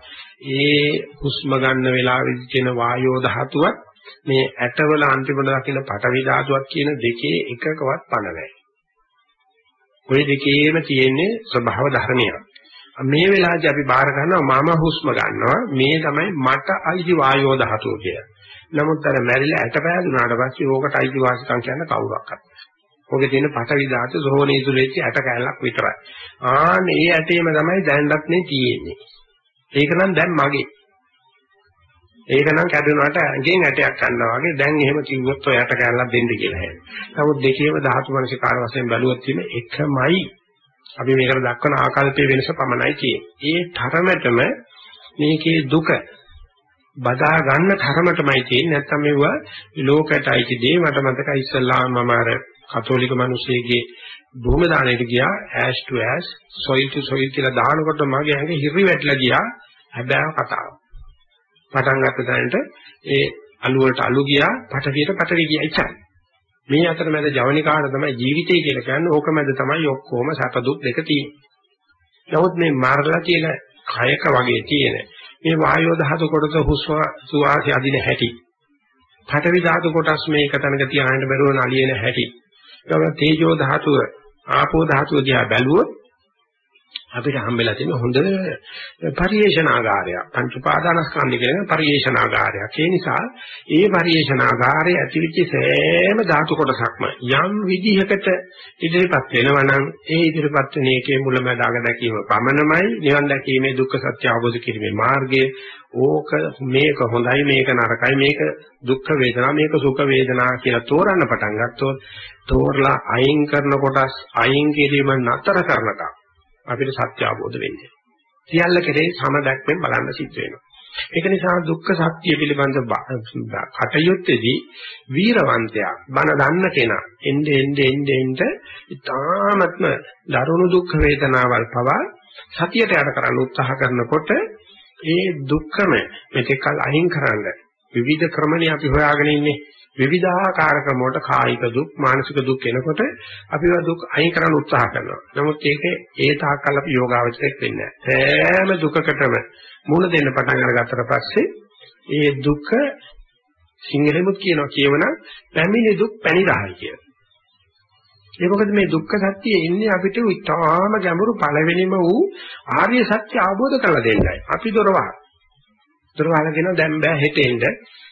Speaker 2: ඒ හුස්ම ගන්න වෙලාවේදී කියන වායෝ ධාතුවත් මේ ඇටවල අන්තිමට දකින්න පටවි ධාතුවත් කියන දෙකේ එකකවත් පණ නැහැ. ওই දෙකේම තියෙන්නේ ස්වභාව ධර්මයක්. මේ වෙලාවේදී අපි බාර ගන්නවා මම හුස්ම ගන්නවා මේ තමයි මට අයිති වායෝ ධාතුව කියලා. නමුත් අර මැරිලා ඇට පෑදුනාට පස්සේ ඕකට අයිති වාසිකම් කියන්න කවුරක්වත් ඔගේ තියෙන පටවි ධාතු සෝනේ ඉතුරුෙච්ච ඇට කැලක් විතරයි. ආන්න ඒ ඇටේම තමයි දැනටත් මේ තියෙන්නේ. ඒක නම් දැන් මගේ. ඒක නම් කැඩුනාට ඇඟෙන් ඇටයක් ගන්නවා වගේ දැන් එහෙම කිව්වොත් ඔයාට කැල්ලක් දෙන්න කියලා හැම. නමුත් දෙකේම ධාතු මනසිකාර වශයෙන් බැලුවොත් තියෙන එකමයි. අපි මේකට දක්වන ආකල්පයේ වෙනස පමණයි තියෙන්නේ. ඒ තරමටම මේකේ දුක බදා ගන්න තරමටමයි තියෙන්නේ. නැත්තම් මෙවුවා ලෝකයට අයිති දේ මට මතකයි ඉස්සල්ලාම මම අර කතෝලික මිනිස්සෙගේ භූම දාණයට ගියා ash to ash soil to soil කියලා දානකොට මගේ ඇඟ හිරි වැටලා ගියා. හැබැයි කතාව. පටන් ගත්ත තැනට ඒ අලු වලට අලු ගියා, පටවියට පටවි ගියා ඉච්චා. මේ අතරමැද ජවනිකාට තමයි ජීවිතය කියලා කියන්නේ. ඕක මැද තමයි ඔක්කොම සැප දුක් දෙක තියෙන්නේ. නමුත් මේ මරලා තියෙන කයක වගේ තියෙන මේ වායෝ ධාතු කොටස හුස්ම සුවාසය අදින හැටි. පඨවි ධාතු කොටස් මේක තැනක තියාගෙන බැරුව නලියන හැටි. ඊළඟ තේජෝ ධාතුව ආපෝ ධාතුව දිහා බැලුවොත් අපිට හම්බෙලා තියෙන හොඳ පරිේශනාගාරයක්. පංච උපාදානස්කන්ධ කියන පරිේශනාගාරයක්. ඒ නිසා ඒ පරිේශනාගාරයේ ඇතිවිච්ච සෑම ධාතු කොටසක්ම යම් විදිහකට ඉදිරිපත් වෙනවා නම් ඒ ඉදිරිපත් වෙන එකේ මුලමදාග දැකීම පමණමයි නිවන් දැකීමේ දුක්ඛ සත්‍ය අවබෝධ කිරීමේ මාර්ගය. ඕක මේක හොඳයි මේක නරකයි මේක දුක්ඛ වේදනා මේක සුඛ වේදනා කියලා තෝරන්න පටන් ගත්තොත් තෝරලා අයින් කරන කොටස් අයින් කිරීම නතර කරනකම් අපිට සත්‍ය අවබෝධ වෙන්නේ. සියල්ල කෙරේ සම දැක්මෙන් බලන්න සිද්ධ වෙනවා. ඒක නිසා දුක්ඛ සත්‍ය පිළිබඳ කටයුත්තේදී වීරවන්තයා බණ දන්න කෙනා එnde ende ende ende ඊ타ත්ම දරුණු දුක්ඛ වේදනාවල් පවා සතියට යට කරන්න උත්සාහ කරනකොට ඒ දුක්ඛම මෙතෙක්කල් අහිං කරන්න විවිධ ක්‍රමනේ අපි හොයාගෙන ඉන්නේ විවිධාකාර ක්‍රම වලට කායික දුක් මානසික දුක් එනකොට අපි දුක් අයින් කරන්න උත්සාහ කරනවා. නමුත් ඒකේ ඒ තාක්කල් අපි යෝගාවචරයක් වෙන්නේ නැහැ. හැම දුකකටම මුණ දෙන්න පටන් අරගත්තට පස්සේ ඒ දුක සිංහලෙමුත් කියනවා කියවන පැමිණි දුක් පැණිදායි කියලා. ඒ මොකද මේ දුක්ඛ සත්‍යය ඉන්නේ අපිට ඉතාම ගැඹුරු පළවෙනිම වූ ආර්ය සත්‍ය අවබෝධ කරලා දෙන්නයි. අපි දොරවහ. දොරවහල කියන දැන් බෑ හෙටෙන්න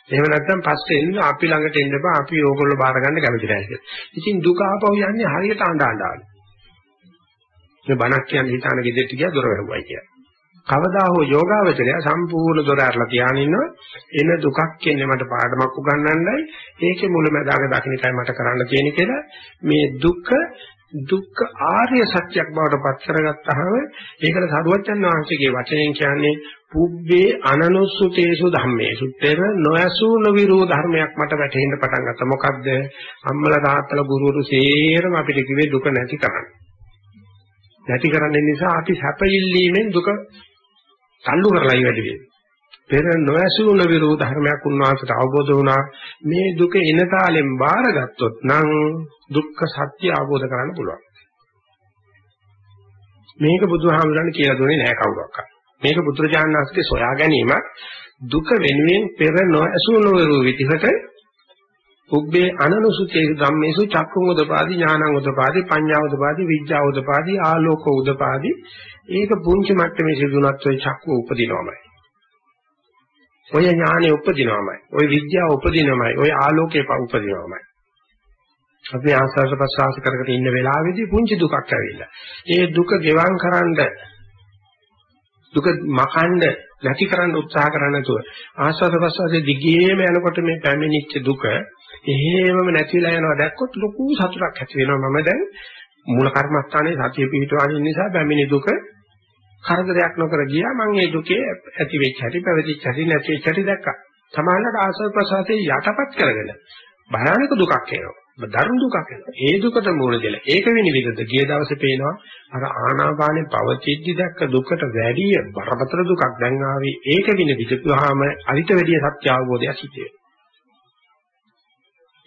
Speaker 2: එහෙම නැත්නම් පස්සේ එන්න අපි ළඟට එන්න බා අපි ඕගොල්ලෝ බාර ගන්න කැමති නැහැ කියලා. ඉතින් දුක ආපහු යන්නේ හරියට අඬ අඬාලු. මේ බණක් කියන්නේ හිතාන ගෙදෙට්ට ගියා දොර වැහුවයි කියලා. කවදා හෝ යෝගාවචරය සම්පූර්ණ දොර අරලා තියාගෙන ඉන්නවා එන දුකක් කියන්නේ මට පාඩමක් උගන්වන්නයි ඒකේ මුලැමැදාක දකින්නයි මට කරන්න තියෙන්නේ කියලා මේ දුක දුක්ඛ ආර්ය සත්‍යයක් බවට පත් කරගත්තාම ඒකට සරුවච්චන් වහන්සේගේ වචනයෙන් කියන්නේ පුබ්බේ අනනුසුතේසු ධම්මේසු පෙර නොයසු නොවිරෝ ධර්මයක් මට වැටහෙන්න පටන් ගත්තා. මොකද්ද? අම්මලා තාත්තලා ගුරුවරු සේරම අපිට කිව්වේ දුක නැති කරන්න. නැති කරන්න නිසා අපි සැප ඉල්ලීමෙන් දුක තල්ලු කරලා ඉවැඩි වෙනවා. පෙර නොයසු නොවිරෝ ධර්මයක් උන්වහන්සේට අවබෝධ වුණා. මේ දුක එන තාලෙන් බාරගත්තොත් නම් දුක්ඛ සත්‍ය අවබෝධ කරගන්න පුළුවන්. මේක බුදුහාමුදුරන් කියලා දුන්නේ නැහැ කවුරක්වත්. මේක බුදුරජාණන් වහන්සේගේ සොයා ගැනීම දුක වෙනුවෙන් පෙර නොඇසු නොවරු විදිහට උබ්බේ අනනුසුතේ ධම්මේසු චක්කුං උදපාදි ඥානං උදපාදි පඤ්ඤා උදපාදි විඥා උදපාදි ආලෝක උදපාදි ඒක පුංචි මට්ටමේ සිදුනත් ඔය චක්කුව උපදිනවමයි ඔය ඥානෙ උපදිනවමයි. ඔය විද්‍යාව උපදිනවමයි. ඔය ආලෝකේ උපදිනවමයි. අපි ආස්වාද ප්‍රසවාස කරකට ඉන්න වෙලාවේදී පුංචි දුකක් ඇවිල්ලා. ඒ දුක ගෙවම් කරන්න දුක මකන්න නැති කරන්න උත්සාහ කරන්නේ නැතුව ආස්වාද ප්‍රසවාසයේ දිගේම යනකොට මේ පැමිණිච්ච දුක එහෙමම නැතිලා යනවා දැක්කොත් ලොකු සතුටක් ඇති වෙනවා. මම දැන් මූල කර්මස්ථානයේ සතිය පිහිටවගෙන නිසා පැමිණි දුක කරදරයක් නොකර ගියා මම මේ දුකේ ඇති වෙච්ච හැටි පැවතිච්ච හැටි නැති වෙච්ච හැටි දැක්කා සමානලට ආස්වාද ප්‍රසවාසයේ යටපත් කරගෙන භයානක දුකක් එනවා දරුණු දුකක් එනවා. ඒ දුකට මූණ දෙල. ඒක විනිවිදද ගිය දවසේ පේනවා අර ආනාපානේ පවතිද්දි දැක්ක දුකට වැඩිය බරපතල දුකක් දැන් ආවේ. ඒක විනිවිදපුවාම අරිට වැඩිය සත්‍ය අවබෝධය සිද්ධ වෙනවා.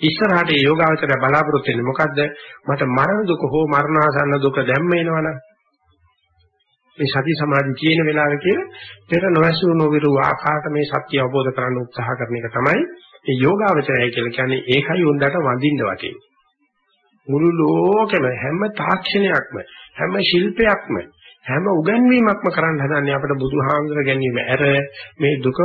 Speaker 2: ඉස්සරහට ඒ යෝගාවචරය බලාපොරොත්තු වෙන්නේ මොකද්ද? මට මරණ දුක හෝ මරණාසන්න දුක දැම්ම එනවනම් මේ සති සමාධි කියන වෙලාවේ කියලා පෙර නොඇසු නොවිරු ආකාරයට මේ සත්‍ය අවබෝධ කරගන්න උත්සාහ කරන එක තමයි ඒ යෝගාවචරය කියලා කියන්නේ ඒකයි උන්දට වඳින්න වටේ. මුළු ලෝකෙම හැම තාක්ෂණයක්ම හැම ශිල්පයක්ම හැම උගන්වීමක්ම කරන්න හදන්නේ අපිට බුදුහාමුදුර ගැනීම ඇර මේ දුක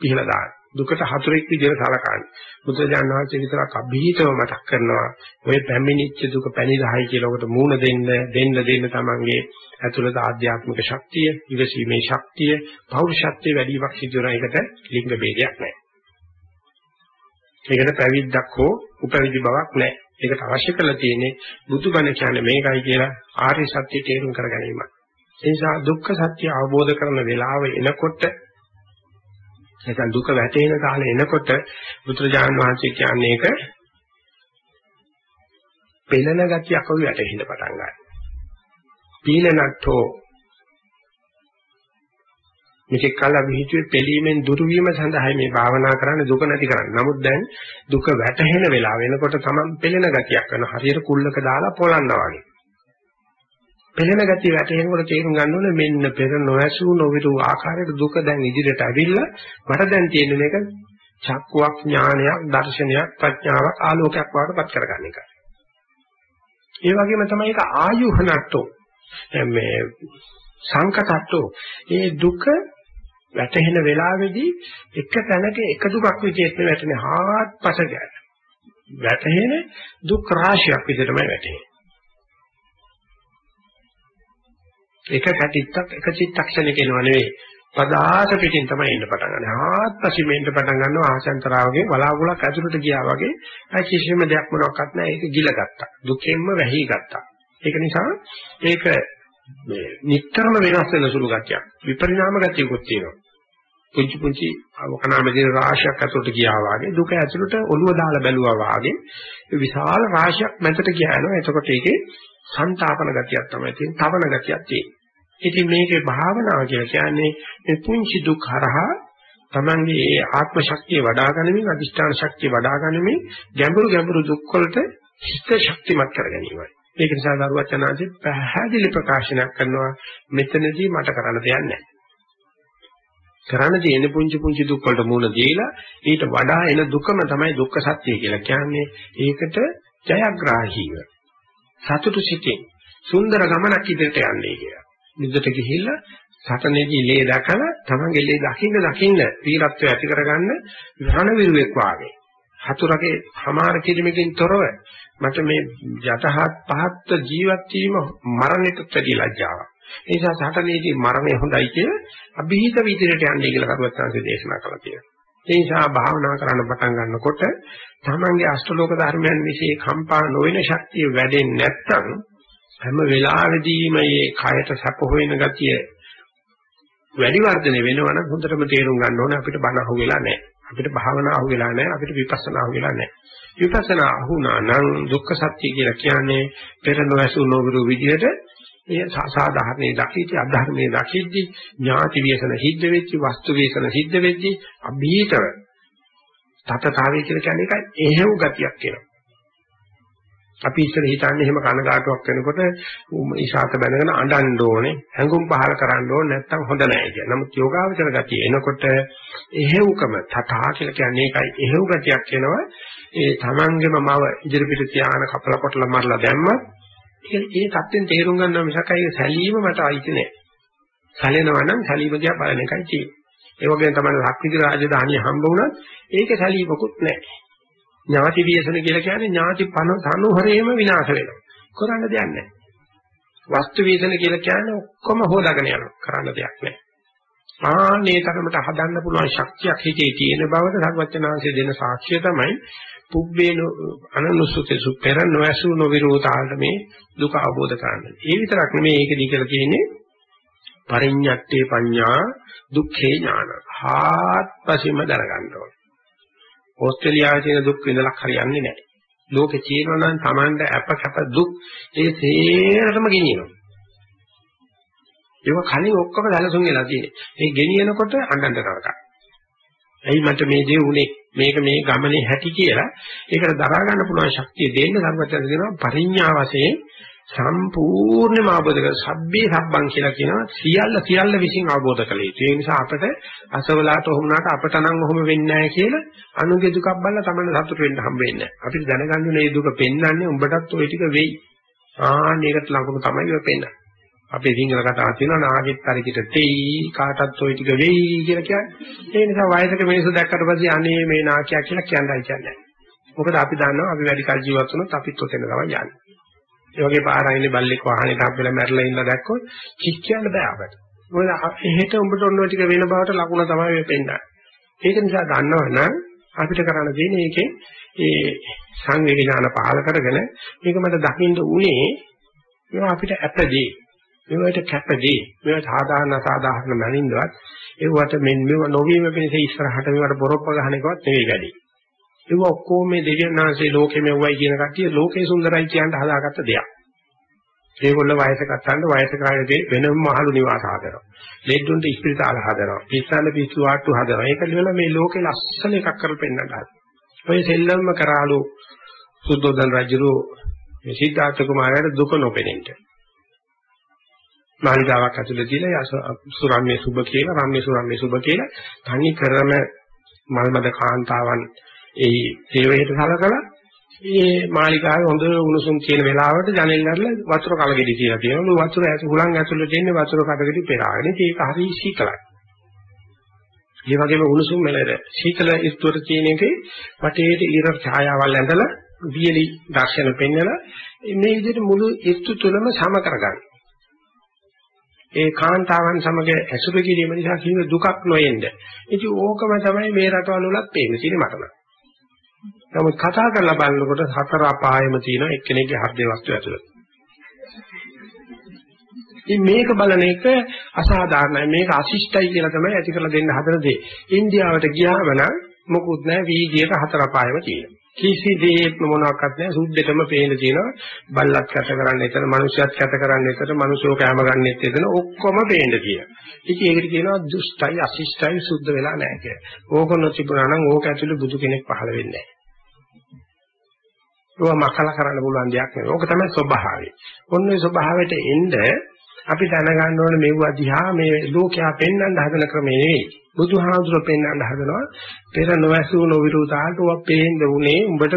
Speaker 2: පිහලා දාන්න. දුකට හතුරෙක් විදිහට සලකන්නේ. බුදුරජාණන් වහන්සේ විතරක් අභීතව මතක් කරනවා මේ පැමිණිච්ච දුක පැණිදායි කියලා ඔකට මූණ දෙන්න දෙන්න දෙන්න තමන්ගේ ඇතුළත ආධ්‍යාත්මික ශක්තිය, ඉවසීමේ ශක්තිය, පෞරුෂත්වයේ වැඩිවක් සිදු වෙන එකට ලිංග ભેදයක් නැහැ. ඒකට පැවිද්දක් හෝ උපවිදි බවක් නැහැ. ඒකට අවශ්‍ය කරලා තියෙන්නේ බුදුබණ කියන්නේ මේකයි කියලා ආර්ය සත්‍ය තේරුම් කර ගැනීමයි. ඒ නිසා දුක්ඛ සත්‍ය අවබෝධ කරන වෙලාව එනකොට නැත්නම් දුක වැටෙන කාලේ එනකොට බුදුරජාණන් වහන්සේ කියන්නේ ඒක පෙළෙන ගතියක් වගේ වැටෙන්න පටන් ගන්නවා. පීලනට්ඨෝ මේකේ කල විහිතුවේ පිළීමෙන් දුරු වීම සඳහා මේ භාවනා කරන්නේ දුක නැති කරන්නේ. නමුත් දැන් දුක වැටහෙන වෙලාව වෙනකොට තමන් පෙළෙන ගතියක් වෙන හරියට කුල්ලක දාලා පොළන්නා වගේ. පෙළෙන ගතිය වැටෙනකොට තේරුම් ගන්න ඕනේ මෙන්න පෙර නොඇසූ නොවිරු ආකාරයට දුක දැන් ඉදිරියට ඇවිල්ලා මට දැන් තියෙන මේක චක්කුවක් ඥානයක් දර්ශනයක් ප්‍රඥාවක් ආලෝකයක් වඩපත් කරගන්න එකයි. ඒ වගේම තමයි ඒක ආයුහනට්ටෝ මේ සංකතට්ටෝ ඒ දුක වැටෙන වෙලාවේදී එක තැනක එක දුකක් විදිහට වැටෙන හාත්පස ගැන වැටෙන දුක් රාශියක් විදිහටමයි වැටෙන්නේ. එක පැතිත්තක් එක චිත්තක්ෂණයක එනවා නෙවෙයි පදාස පිටින් තමයි එන්න පටන් ගන්න. ආත්පසි මෙන්න පටන් ගන්නවා ආශාන්තරාවගේ වලාකුලක් ඇතුළට ගියා වගේ අය කිසිම දෙයක් මොනවත් නැහැ ඒක ගිල ගත්තා. දුකෙන්ම වැහි ගත්තා. ඒක නිසා ඒක මේ නිටතරම වෙනස් වෙන සුළු ගතියක්. විපරිණාම ගතියකුත් තියෙනවා. පුංචි පුංචි අවකනාමදී රාශියක් ඇතුළට ගියා වගේ දුක ඇතුළට ඔළුව දාලා බැලුවා වගේ විශාල රාශියක් මැදට ගියානවා. එතකොට ඒකේ සංතාපන ගතියක් තමයි තියෙන්නේ. තවන ගතියක් තියෙන්නේ. ඉතින් මේකේ භාවනාව කියලා කියන්නේ මේ පුංචි දුක් හරහා තමන්ගේ ඒ ආත්ම ශක්තිය වඩා ගැනීම අධිෂ්ඨාන ශක්තිය වඩා ගැනීම ගැඹුරු ගැඹුරු දුක් වලට හිත ශක්තිමත් කර ගැනීමයි. ඒක නිසා දරුවචනාංශේ පැහැදිලි ප්‍රකාශනයක් කරනවා මෙතනදී මට කරන්න දෙයක් නැහැ. කරන්න තියෙන පුංචි පුංචි දුක් වලට මුහුණ දීලා ඊට වඩා එන දුකම තමයි දුක්ඛ සත්‍ය කියලා කියන්නේ. ඒකට ජයග්‍රාහීව සතුටු සිටින් සුන්දර ගමනක් ඉදිරියට යන්නේ කියලා. නිද්දට ගිහිල්ලා සතනේදී ලේ දැකලා තමන්ගේ ලේ දකින්න දකින්න වීරත්වය ඇති කරගන්න රණවිරුවෙක් වාගේ. හතුරගේ හමාර කිරීමකින් තොරව මට මේ යටහත් පහත් ජීවත් වීම මරණයට වැඩි ලැජ්ජාවක්. ඒ නිසා සටනේදී මරණය හොඳයි කියලා අභිහිත විදිහට යන්නේ කියලා කරුවත්සංශ දේශනා කළා කියලා. ඒ නිසා භාවනා කරන්න පටන් ගන්නකොට තමන්ගේ අෂ්ටලෝක ධර්මයන් વિશે කම්පා නොවන ශක්තිය වැඩෙන්නේ නැත්නම් හැම වෙලාවෙදීම මේ කයට සැප හොයන ගතිය වැඩි වර්ධනය වෙනවනම් හොඳටම තේරුම් ගන්න ඕනේ අපිට බණ අහුවෙලා නැහැ. අපිට භාවනා අහුවෙලා නැහැ. අපිට විපස්සනා අහුවෙලා නැහැ. විපස්සනා අහුණා නම් දුක්ඛ සත්‍ය කියලා කියන්නේ පෙර නොඇසු නොවිරු විදිහට ඒ සාධාරණේ දකිති අධර්මයේ දකිද්දි ඥාති වේසන සිද්ධ වෙච්චි වස්තු වේසන සිද්ධ වෙච්චි අභීතව තතතාවේ කියලා කියන්නේ ඒකයි එහෙව් ගතියක් එනවා. අපි ඉස්සර හිතන්නේ එහෙම කනගාටුවක් වෙනකොට ඉෂාත බැඳගෙන අඬන්න ඕනේ, හැඟුම් පහල කරන්න ඕනේ නැත්තම් හොඳ නැහැ කියන. නමුත් යෝගාවචර ගතිය එනකොට එහෙව්කම තථා කියලා කියන්නේ ඒකයි. එහෙව් ගතියක් එනවා. ඒ තමන්ගේම මව ඉදිරිපිට තියාන කපල කොටල මරලා දැම්මත් ඒ தත්ත්වෙන් තේරුම් ගන්නවා මිසක් අය සැලීම මට අයිති නෑ. සැලෙනවා නම් සැලීම දිහා බලන එකයි තියෙන්නේ. ඒ වගේම තමයි ලක්විදි රාජධානිය හම්බ වුණත් ඒක සැලීමකුත් නෑ. ඥාති වියසන කියලා කියන්නේ ඥාති පන සනුහරේම විනාශ වෙනවා. කරන්න දෙයක් නැහැ. වස්තු වියසන කියලා කියන්නේ ඔක්කොම හොදාගෙන යනවා. කරන්න දෙයක් නැහැ. ආනේ තරමට හදන්න පුළුවන් ශක්තියක් හිතේ තියෙන බවට සර්වඥාන්සේ දෙන සාක්ෂිය තමයි පුබ්බේන අනනුසුතේ සුපෙර නොඇසු නොවිරෝධාලට මේ දුක අවබෝධ කරගන්න. ඒ විතරක් නෙමෙයි ඒකදී කියලා කියන්නේ පරිඤ්ඤත්තේ පඤ්ඤා දුක්ඛේ ඥාන. හාත්පසින්ම දරගන්න ඕනේ. ඕස්ට්‍රේලියාවේ තියෙන දුක් විඳලා හරියන්නේ නැහැ. ලෝකේ තියෙනවා නම් Tamanda අප කැප දුක් ඒ සේරම ගෙනියනවා. ඒක කලින් ඔක්කොම දැලසුන් වෙලා තියෙන්නේ. ඒ ගෙනියනකොට අඬන්න තරකා. ඇයි මට මේ දේ උනේ? මේක මේ ගමනේ හැටි කියලා ඒකට දරා ගන්න පුළුවන් ශක්තිය දෙන්න සර්වඥයන් දෙනවා පරිඥා වශයෙන් සම්පූර්ණයෙන්ම අවබෝධ කර සබ්බේ සබ්බං කියලා කියනවා සියල්ල සියල්ල විසින් අවබෝධ කළ යුතු. ඒ නිසා අපිට අසවලාට ඔහොමනාට අපට නම් ඔහොම වෙන්නේ නැහැ කියලා අනුගේ දුකක් බලලා තමයි සතුට වෙන්න හම්බ වෙන්නේ. අපිට දැනගන්න මේ දුක පෙන්වන්නේ උඹටත් ওই ටික වෙයි. ආන්න ඒකට ලඟුණු තමයි ඔය පෙන්වන්නේ. අපේ සිංහල කතාවක් තියෙනවා නාගෙත් පරිකිට තෙයි කාටත් ওই ටික වෙයි කියලා කියන්නේ. ඒ නිසා වයසක මිනිස්සු දැක්කට පස්සේ අනේ මේ නාකියා කියලා කියන්නයි කියන්නේ. මොකද අපි දන්නවා අපි වැඩි කල් ජීවත් වුණොත් අපිත් ඔතෙන් තමයි යන්නේ. ඒ වගේ පාරයිනේ බල්ලෙක් වාහනේට අප්පෙලා මැරලා ඉන්න දැක්කොත් කික් කියන්න බෑ අපට. මොකද එහෙට උඹට ඔන්න ටික වෙන බවට ලකුණ තමයි මේ පෙන්නන්නේ. ඒක නිසා දන්නවනම් අපිට කරන්න තියෙන්නේ ඒකේ ඒ සංවේගීනාන පහල කරගෙන මේක මට දකින්න උනේ මේවා අපිට ඇපදී මේවට කැපදී මේවා සාධාරණ සාධාරණ මනින්දවත් ඒවට මෙන්න මේව නොවීම පිණිස ඉස්සරහට මේවට බොරොප්ප ගන්න එකවත් නෙවෙයි වැඩි. ඒව ඔක්කොම මේ දෙවියන් වහන්සේ ලෝකෙ මෙව්වයි කියන කට්ටිය ලෝකේ සුන්දරයි කියන හදාගත්ත දෙයක්. ඒගොල්ල වයසක අත්තන්ට වයසක ආයතේ වෙනම මහලු නිවාස හදනවා. ලෙඩුන්ට ඉස්පිරිතාල හදනවා. පිස්සන්ට පිස්සු ආට්ටු හදනවා. ඒක ලියලා මේ ලෝකේ ලස්සන එකක් කරලා පෙන්නන්න හදනවා. ඔය සෙල්ලම්ම කරාලු සුද්ධෝදන රජුරු මේ සිද්ධාර්ථ කුමාරයාට දුක නොපෙනෙන්න. මාළිගාවක් ඇතුලේ තියලා සුරම්මේ සුබ කියලා රම්මේ සුරම්මේ සුබ කියලා තනි කරම මල්මද කාන්තාවන් ඒ සේවයට සලකලා මේ මාලිකාවේ හොඳ උණුසුම් තියෙන වෙලාවට ජනෙල් අරලා වතුර කලගෙඩි කියලා තියෙනවා. මේ වතුර ඇතු හුලං ඇතුළේ තියෙන වතුර කඩගෙඩි පෙරාගෙන ඒක හරි සීතලයි. ඒ වගේම උණුසුම් මෙලද සීතල ඉස්තුවර තියෙන එකේ වටේට ඊර ඡායාවල් ඇඳලා වියලි දර්ශන පෙන්නලා මේ විදිහට මුළු ඉස්තු තුනම සම කරගන්න. ඒ කාන්තාවන් සමග ඇසුරු කිරීම නිසා කිසිම දුකක් නොයෙන්න. ඉතින් ඕකම තමයි මේ රටවල වලත් පේන්නේ තියෙන්නේ මට නම්. නමුත් කතා කරලා බලනකොට හතර අපායෙම තියෙන එක්කෙනෙක්ගේ හෘද වස්තු ඇතුළත. ඉතින් මේක බලන එක අසාධාරණයි මේක අශිෂ්ටයි කියලා තමයි ඇති කරලා දෙන්න හදන දේ. ඉන්දියාවට ගියාම නම් මොකුත් නැහැ වීදියේක හතර අපායෙම තියෙනවා. කිසි දෙයක් මොනවාක්වත් නැහැ සුද්ධෙටම පේන තියෙනවා. බල්ලත් කැත කරන්න එතන, මිනිස්සුත් කැත කරන්න එතන, මිනිස්සෝ කැම ගන්නෙත් එතන ඔක්කොම පේන්න තියෙනවා. ඉතින් ඒකට කියනවා දුෂ්ටයි, අශිෂ්ටයි, සුද්ධ වෙලා නැහැ කියලා. ඕක නොතිබුණා නම් ඕක ඇතුලේ බුදු කෙනෙක් පහළ වෙන්නේ නැහැ. ඒවා මකලා කරන්න පුළුවන් දෙයක් නෙවෙයි. ඕක තමයි ස්වභාවය. ඔන්න ඒ ස්වභාවයට එන්න අපි දැනගන්න ඕනේ මෙවුවා දිහා මේ ලෝකයා පෙන්වන්න හදන ක්‍රමේ නෙවෙයි. බුදුහාමුදුරුවෝ පෙන්වන්න හදනවා පෙර නොවැසූ නොවිරුතාලට ඔවා පේන්න උනේ උඹට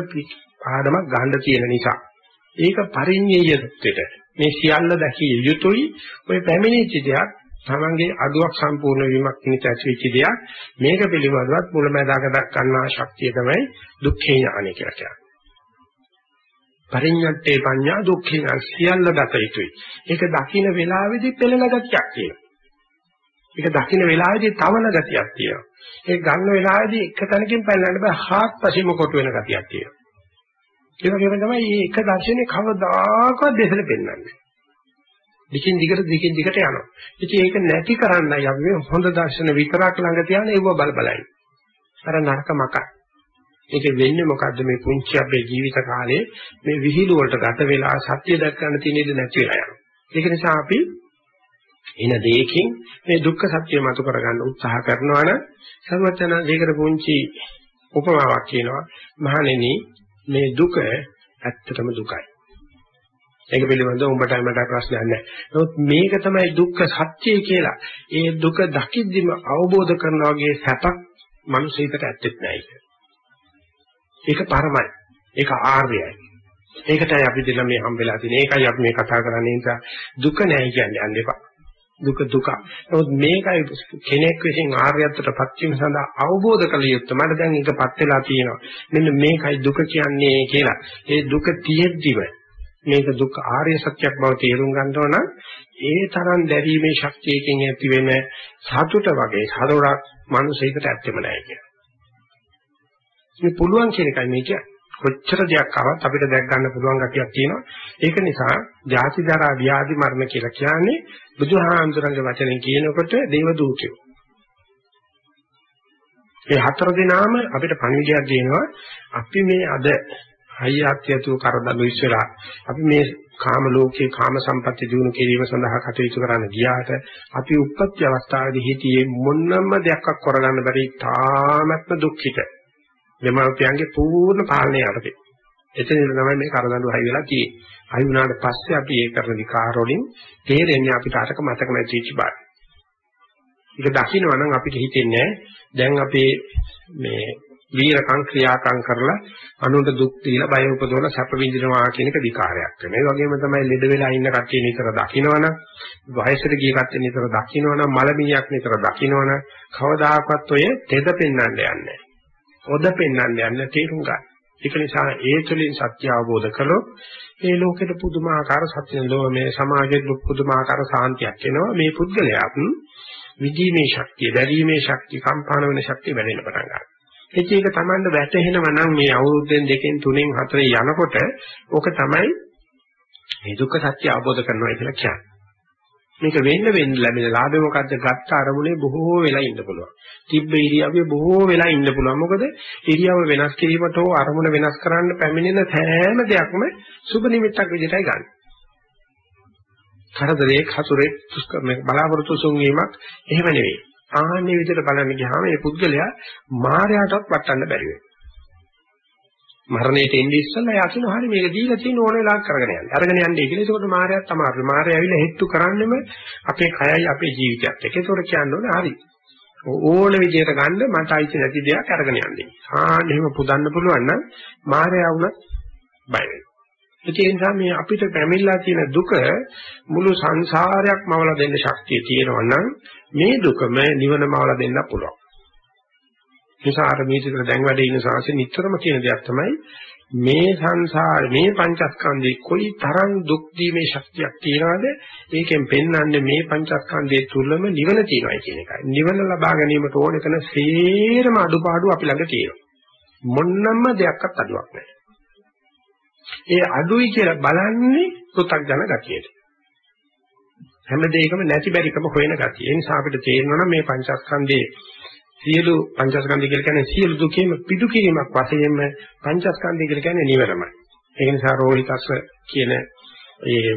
Speaker 2: පාඩමක් ගන්න තියෙන නිසා. ඒක පරිඤ්ඤයත්වෙට මේ සියල්ල දැකිය යුතුයි. ඔය පැමිණිච්ච දෙයක් තමන්ගේ අඩුවක් සම්පූර්ණ වීමක් නිත ඇතිවෙච්ච දෙයක් මේක පිළිබඳවත් මුලැමැදාක දක්වනා ශක්තිය තමයි දුක්ඛේ ඥානය කියලා කියන්නේ. පරිඤ්ඤත්තේ පඤ්ඤා දුක්ඛින සියල්ල දත යුතුයි. ඒක දකින්න වෙලාවේදී පෙළෙන ගතියක් තියෙනවා. ඒක දකින්න වෙලාවේදී තවන ගතියක් තියෙනවා. ඒක ගන්න වෙලාවේදී එක තැනකින් පැනලන්න බෑ හාත්පසීම කොට වෙන ගතියක් තියෙනවා. ඒ වගේම තමයි මේ එක දර්ශනේ කවදාකවත් දෙසල පෙන්වන්නේ. දිගින් දිගට දිගින් දිගට යනවා. ඉතින් ඒක නැති කරන්නයි අපි හොඳ දර්ශන විතරක් ළඟ තියාන ඒව බල බලයි. අර නරක මකයි. ඒක වෙන්නේ මොකද්ද මේ පුංචි අපේ ජීවිත කාලේ මේ විහිළු වලට ගත වෙලා සත්‍ය දැක් ගන්න තියෙන ඉඳ නැති වෙලා යනවා. ඒක නිසා අපි එන දෙයකින් මේ දුක්ඛ සත්‍ය මතු කරගන්න උත්සාහ කරනවා නම් සර්වචන දෙයකට පුංචි උපමාවක් කියනවා. මහණෙනි මේ දුක ඇත්තටම දුකයි. ඒක පිළිබඳව උඹට මට ප්‍රශ්නයක් නැහැ. නමුත් මේක තමයි දුක්ඛ සත්‍යය කියලා. ඒ දුක දකිද්දිම අවබෝධ කරනවා වගේ සැපක් මිනිසෙකට ඇත්තෙත් නැහැ. ඒක පරමයි. ඒක ආර්යයි. ඒකටයි අපි දෙන මේ හම්බෙලා තියෙන. ඒකයි අපි මේ කතා කරන්නේ නිසා දුක නැහැ කියන්නේ යන්න එපා. දුක දුක. නමුත් මේකයි කෙනෙක් විසින් ආර්යත්වයටපත් වීම සඳහා අවබෝධ කළ යුත්තේ. මට දැන් ඒකපත් වෙලා තියෙනවා. මෙන්න මේකයි දුක කියන්නේ කියලා. ඒ දුක තියෙද්දිම මේක දුක් ආර්ය සත්‍යයක් බව තේරුම් ගන්නව නම් ඒ තරම් දැරීමේ ශක්තියකින් ඇති වෙන සතුට වගේ සරෝරක් මිනිසෙකට ඇත්තෙම නැහැ කියලා. මේ පුළුවන් කියන එකයි මේ කියන්නේ. කොච්චර දෙයක් ආවත් අපිට දැක් ගන්න පුළුවන් ගතියක් තියෙනවා. ඒක නිසා ජාති ජරා ව්‍යාධි මරණ කියලා කියන්නේ බුදුහාමුදුරන්ගේ වචනෙන් කියනකොට දේව දූතයෝ. ඒ හතර දිනාම අපිට පණිවිඩයක් දෙනවා. අපි මේ අද හයියත්‍යතු කරදළු ඉස්සරහා අපි මේ කාම ලෝකේ කාම සම්පatti දිනු කිරීම සඳහා කටයුතු කරන්න ගියාට අපි උපත්ති අවස්ථාවේදී හිතියේ මොනම දෙයක් කරගන්න බැරි තාමත්ම දුක්ඛිත දෙමාපියන්ගේ පූර්ණ පාලනය යටතේ. එතනින් තමයි මේ කරදඬු හයි වෙලා තියෙන්නේ. හයි වුණාට පස්සේ අපි ඒ කරන විකාර වලින් තේරෙන්නේ අපිට අරක මතක නැතිවෙච්ච බව. ඒක දකින්න නම් අපිට හිතෙන්නේ දැන් අපේ මේ වීරකම් ක්‍රියාකම් කරලා අනුන්ට දුක් දීලා බය උපදවන සැප විඳිනවා කියන එක විකාරයක් වෙනවා. ඒ වගේම තමයි ලෙඩ වෙලා ඉන්න කට්ටිය නිතර දකින්නවනම් වයසට ගිය කට්ටිය නිතර දකින්නවනම් මලමිණියක් නිතර දකින්නවනම් කවදාකවත් ඔය තෙද පෙන්වන්න යන්නේ නැහැ. ඔද පෙන්වන්න යන්නේ තේරුම් ගන්න. ඒක නිසා ඒ තුළින් සත්‍ය අවබෝධ කළොත් මේ ලෝකෙට පුදුමාකාර සත්‍ය ලෝක මේ සමාජයේ පුදුමාකාර සාන්තියක් එනවා. මේ පුද්ගලයාත් විදීමේ ශක්තිය, දැරීමේ ශක්තිය, කම්පාන වෙන ශක්තිය වැඩෙන්න පටන් ගන්නවා. ඒක ඒක Tamanda වැටහෙනවා නම් මේ අවුරුද්දෙන් දෙකෙන් තුනෙන් හතරේ යනකොට ඕක තමයි මේ දුක්ඛ සත්‍ය අවබෝධ කරනවා කියලා කියන්නේ. මේක වෙන්න වෙන්න ලැබෙන ලාභය මොකද්ද? ගත්ත අරමුණේ බොහෝ වෙලා ඉන්න පුළුවන්. තිබ්බ ඉරියව්වේ බොහෝ වෙලා ඉන්න පුළුවන්. මොකද ඉරියව්ව වෙනස් කිරීමට හෝ අරමුණ වෙනස් කරන්න පැමිණෙන සෑම දෙයක්ම සුබ නිමිත්තක් විදිහටයි ගන්න. කරදරේ හසුරේ බලාපොරොත්තු සුන්වීමක් එහෙම නෙවෙයි. ආන්නේ විදිහට බලන්න ගියාම මේ පුද්ගලයා මායයටවත් වටන්න බැරි වෙනවා. මරණයට එන්නේ ඉස්සෙල්ලා යකින හරි මේක දීලා තියෙන ඕන වෙලාවක කරගෙන යන්න. අරගෙන යන්නේ කියලා. ඒකට මායයත් තමයි. මායය ඇවිල්ලා හෙට්ටු කරන්නෙම අපේ කයයි අපේ ජීවිතයත් එක්ක. ඒකට කියන්නේ හරි. ඕන විදිහට ගන්න මට අයිති නැති දෙයක් අරගෙන යන්නේ. ආන්න එහෙම පුදන්න පුළුවන් නම් මායය වුණත් බය වෙනවා. ඒ නිසා මේ අපිට පැමිණලා තියෙන දුක මුළු සංසාරයක් මවලා දෙන්න ශක්තිය තියෙනවා නම් මේ දුකම නිවනමවලා දෙන්න පුළුවන්. නිසා අර මේ විදිහට දැන් වැඩ ඉන්න සාසෙ නිතරම කියන දෙයක් තමයි මේ සංසාර මේ පංචස්කන්ධේ කොයි තරම් දුක් දීමේ ශක්තියක් තියනවද ඒකෙන් පෙන්වන්නේ මේ පංචස්කන්ධයේ තුලම නිවන තියෙනවා කියන එකයි. නිවන ලබා ගැනීමට ඕන කරන සේරම අඩුපාඩු අපි ළඟ තියෙනවා. මොන්නම්ම දෙයක්වත් අඩුවක් නැහැ. ඒ අඩුයි කියලා බලන්නේ පෘථග්ජන ගතියට. හැම දෙයකම නැති බැරිකම හොයන ගතිය. ඒ නිසා අපිට තේරෙනවා මේ පංචස්කන්ධයේ සියලු පංචස්කන්ධය කියලා කියන්නේ සියලු දුකේම පිටු කිරීමක් වශයෙන්ම පංචස්කන්ධය කියලා කියන්නේ නිවරමයි. ඒක නිසා රෝහිතස්ස කියන ඒ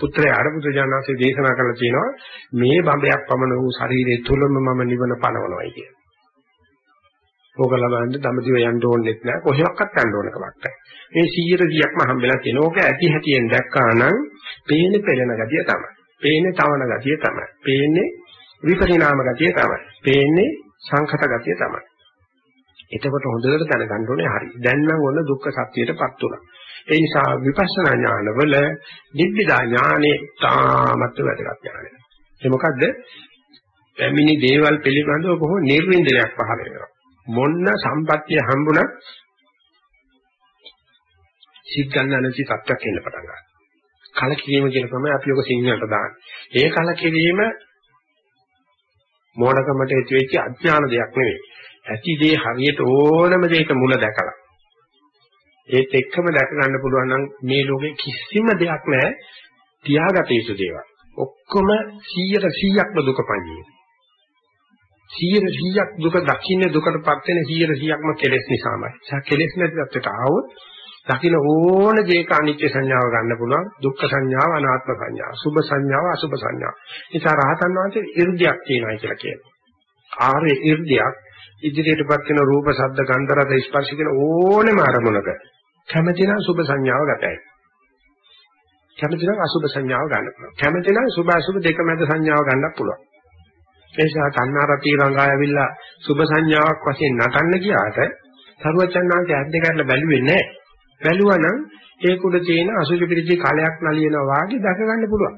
Speaker 2: පුත්‍රයා අරබුද ජානසේ දේශනා කරලා තියෙනවා මේ බඹයක් පමණ වූ ශරීරයේ තුලම මම නිවන පනවනවායි කියන. ඕක ලබන්න දඹදිව යන්න ඕනෙත් නෑ කොහෙවත් යන්න ඕන කමක් නෑ. මේ 100%ක්ම හම්බෙලා තියෙන ඕක ඇති හැටියෙන් දැක්කා නම් පේන්නේ පෙළෙන ගතිය තමයි. පේන්නේ තවන ගතිය තමයි. පේන්නේ විපරිණාම ගතිය තමයි. පේන්නේ සංකත ගතිය තමයි. එතකොට හොඳට දැනගන්න ඕනේ හරි. දැන් නම් ඔන්න දුක්ඛ සත්‍යයටපත් උනා. ඒ නිසා විපස්සනා ඥානවල නිබ්බිදා ඥානේ තාමත් වැදගත් ඥානය. ඒ මොකද්ද? පැමිණි දේවල් පිළිබඳව බොහෝ නිර්වින්දනයක් පහළ වෙනවා. මොන්න සම්පත්තිය හම්බුණත් සිත් ගන්න නැති තත්ත්වයක් එන්න පටන් ගන්නවා. කලකිරීම කියන තමයි අපි ඔක සිංහලට දාන්නේ. ඒ කලකිරීම මෝඩකමට ඇති වෙච්ච අඥාන දෙයක් නෙවෙයි. ඇති දේ හරියට ඕනම දෙයක මුල දැකලා. ඒත් එක්කම දැක ගන්න පුළුවන් නම් මේ ලෝකේ කිසිම දෙයක් නැහැ තියාගත යුතු දේවල්. ඔක්කොම 100ට 100ක්ම දුක පණියේ. 100ට 100ක් දුක දකින්න දුකටපත් වෙන 100ට 100ක්ම කෙලෙස් නිසාමයි. ඒ කෙලෙස් නැති තත්ත්වයට ආවොත් දකින ඕන දේක අනිත්‍ය සංඥාව ගන්න පුළුවන්. දුක්ඛ සංඥාව අනාත්ම සංඥාව සුභ සංඥාව අසුභ සංඥාව. නිසා රහතන් වහන්සේ 이르දියක් තියෙනවා කියලා කියනවා. ආර්ය 이르දියක් ඉදිරියටපත් වෙන රූප ශබ්ද ගන්ධ රස ස්පර්ශ කියන ඕනෙම අරමුණක කැමති නම් සුභ සංඥාව ගතයි. කැමති නම් අසුභ සංඥාව ගන්න පුළුවන්. කැමති නම් සුභ අසුභ දෙක මැද සංඥාව ගන්නත් පුළුවන්. ඒ නිසා තණ්හාරති රංගායවිලා සුභ සංඥාවක් වශයෙන් නටන්න ගියාට සරුවචන් වහන්සේ ඇද්ද ගන්න බැලුවේ නැහැ. බැලුවා නම් ඒක උඩ තියෙන අසුචි පිළිචි කලයක් නලියනවා වාගේ දැක ගන්න පුළුවන්.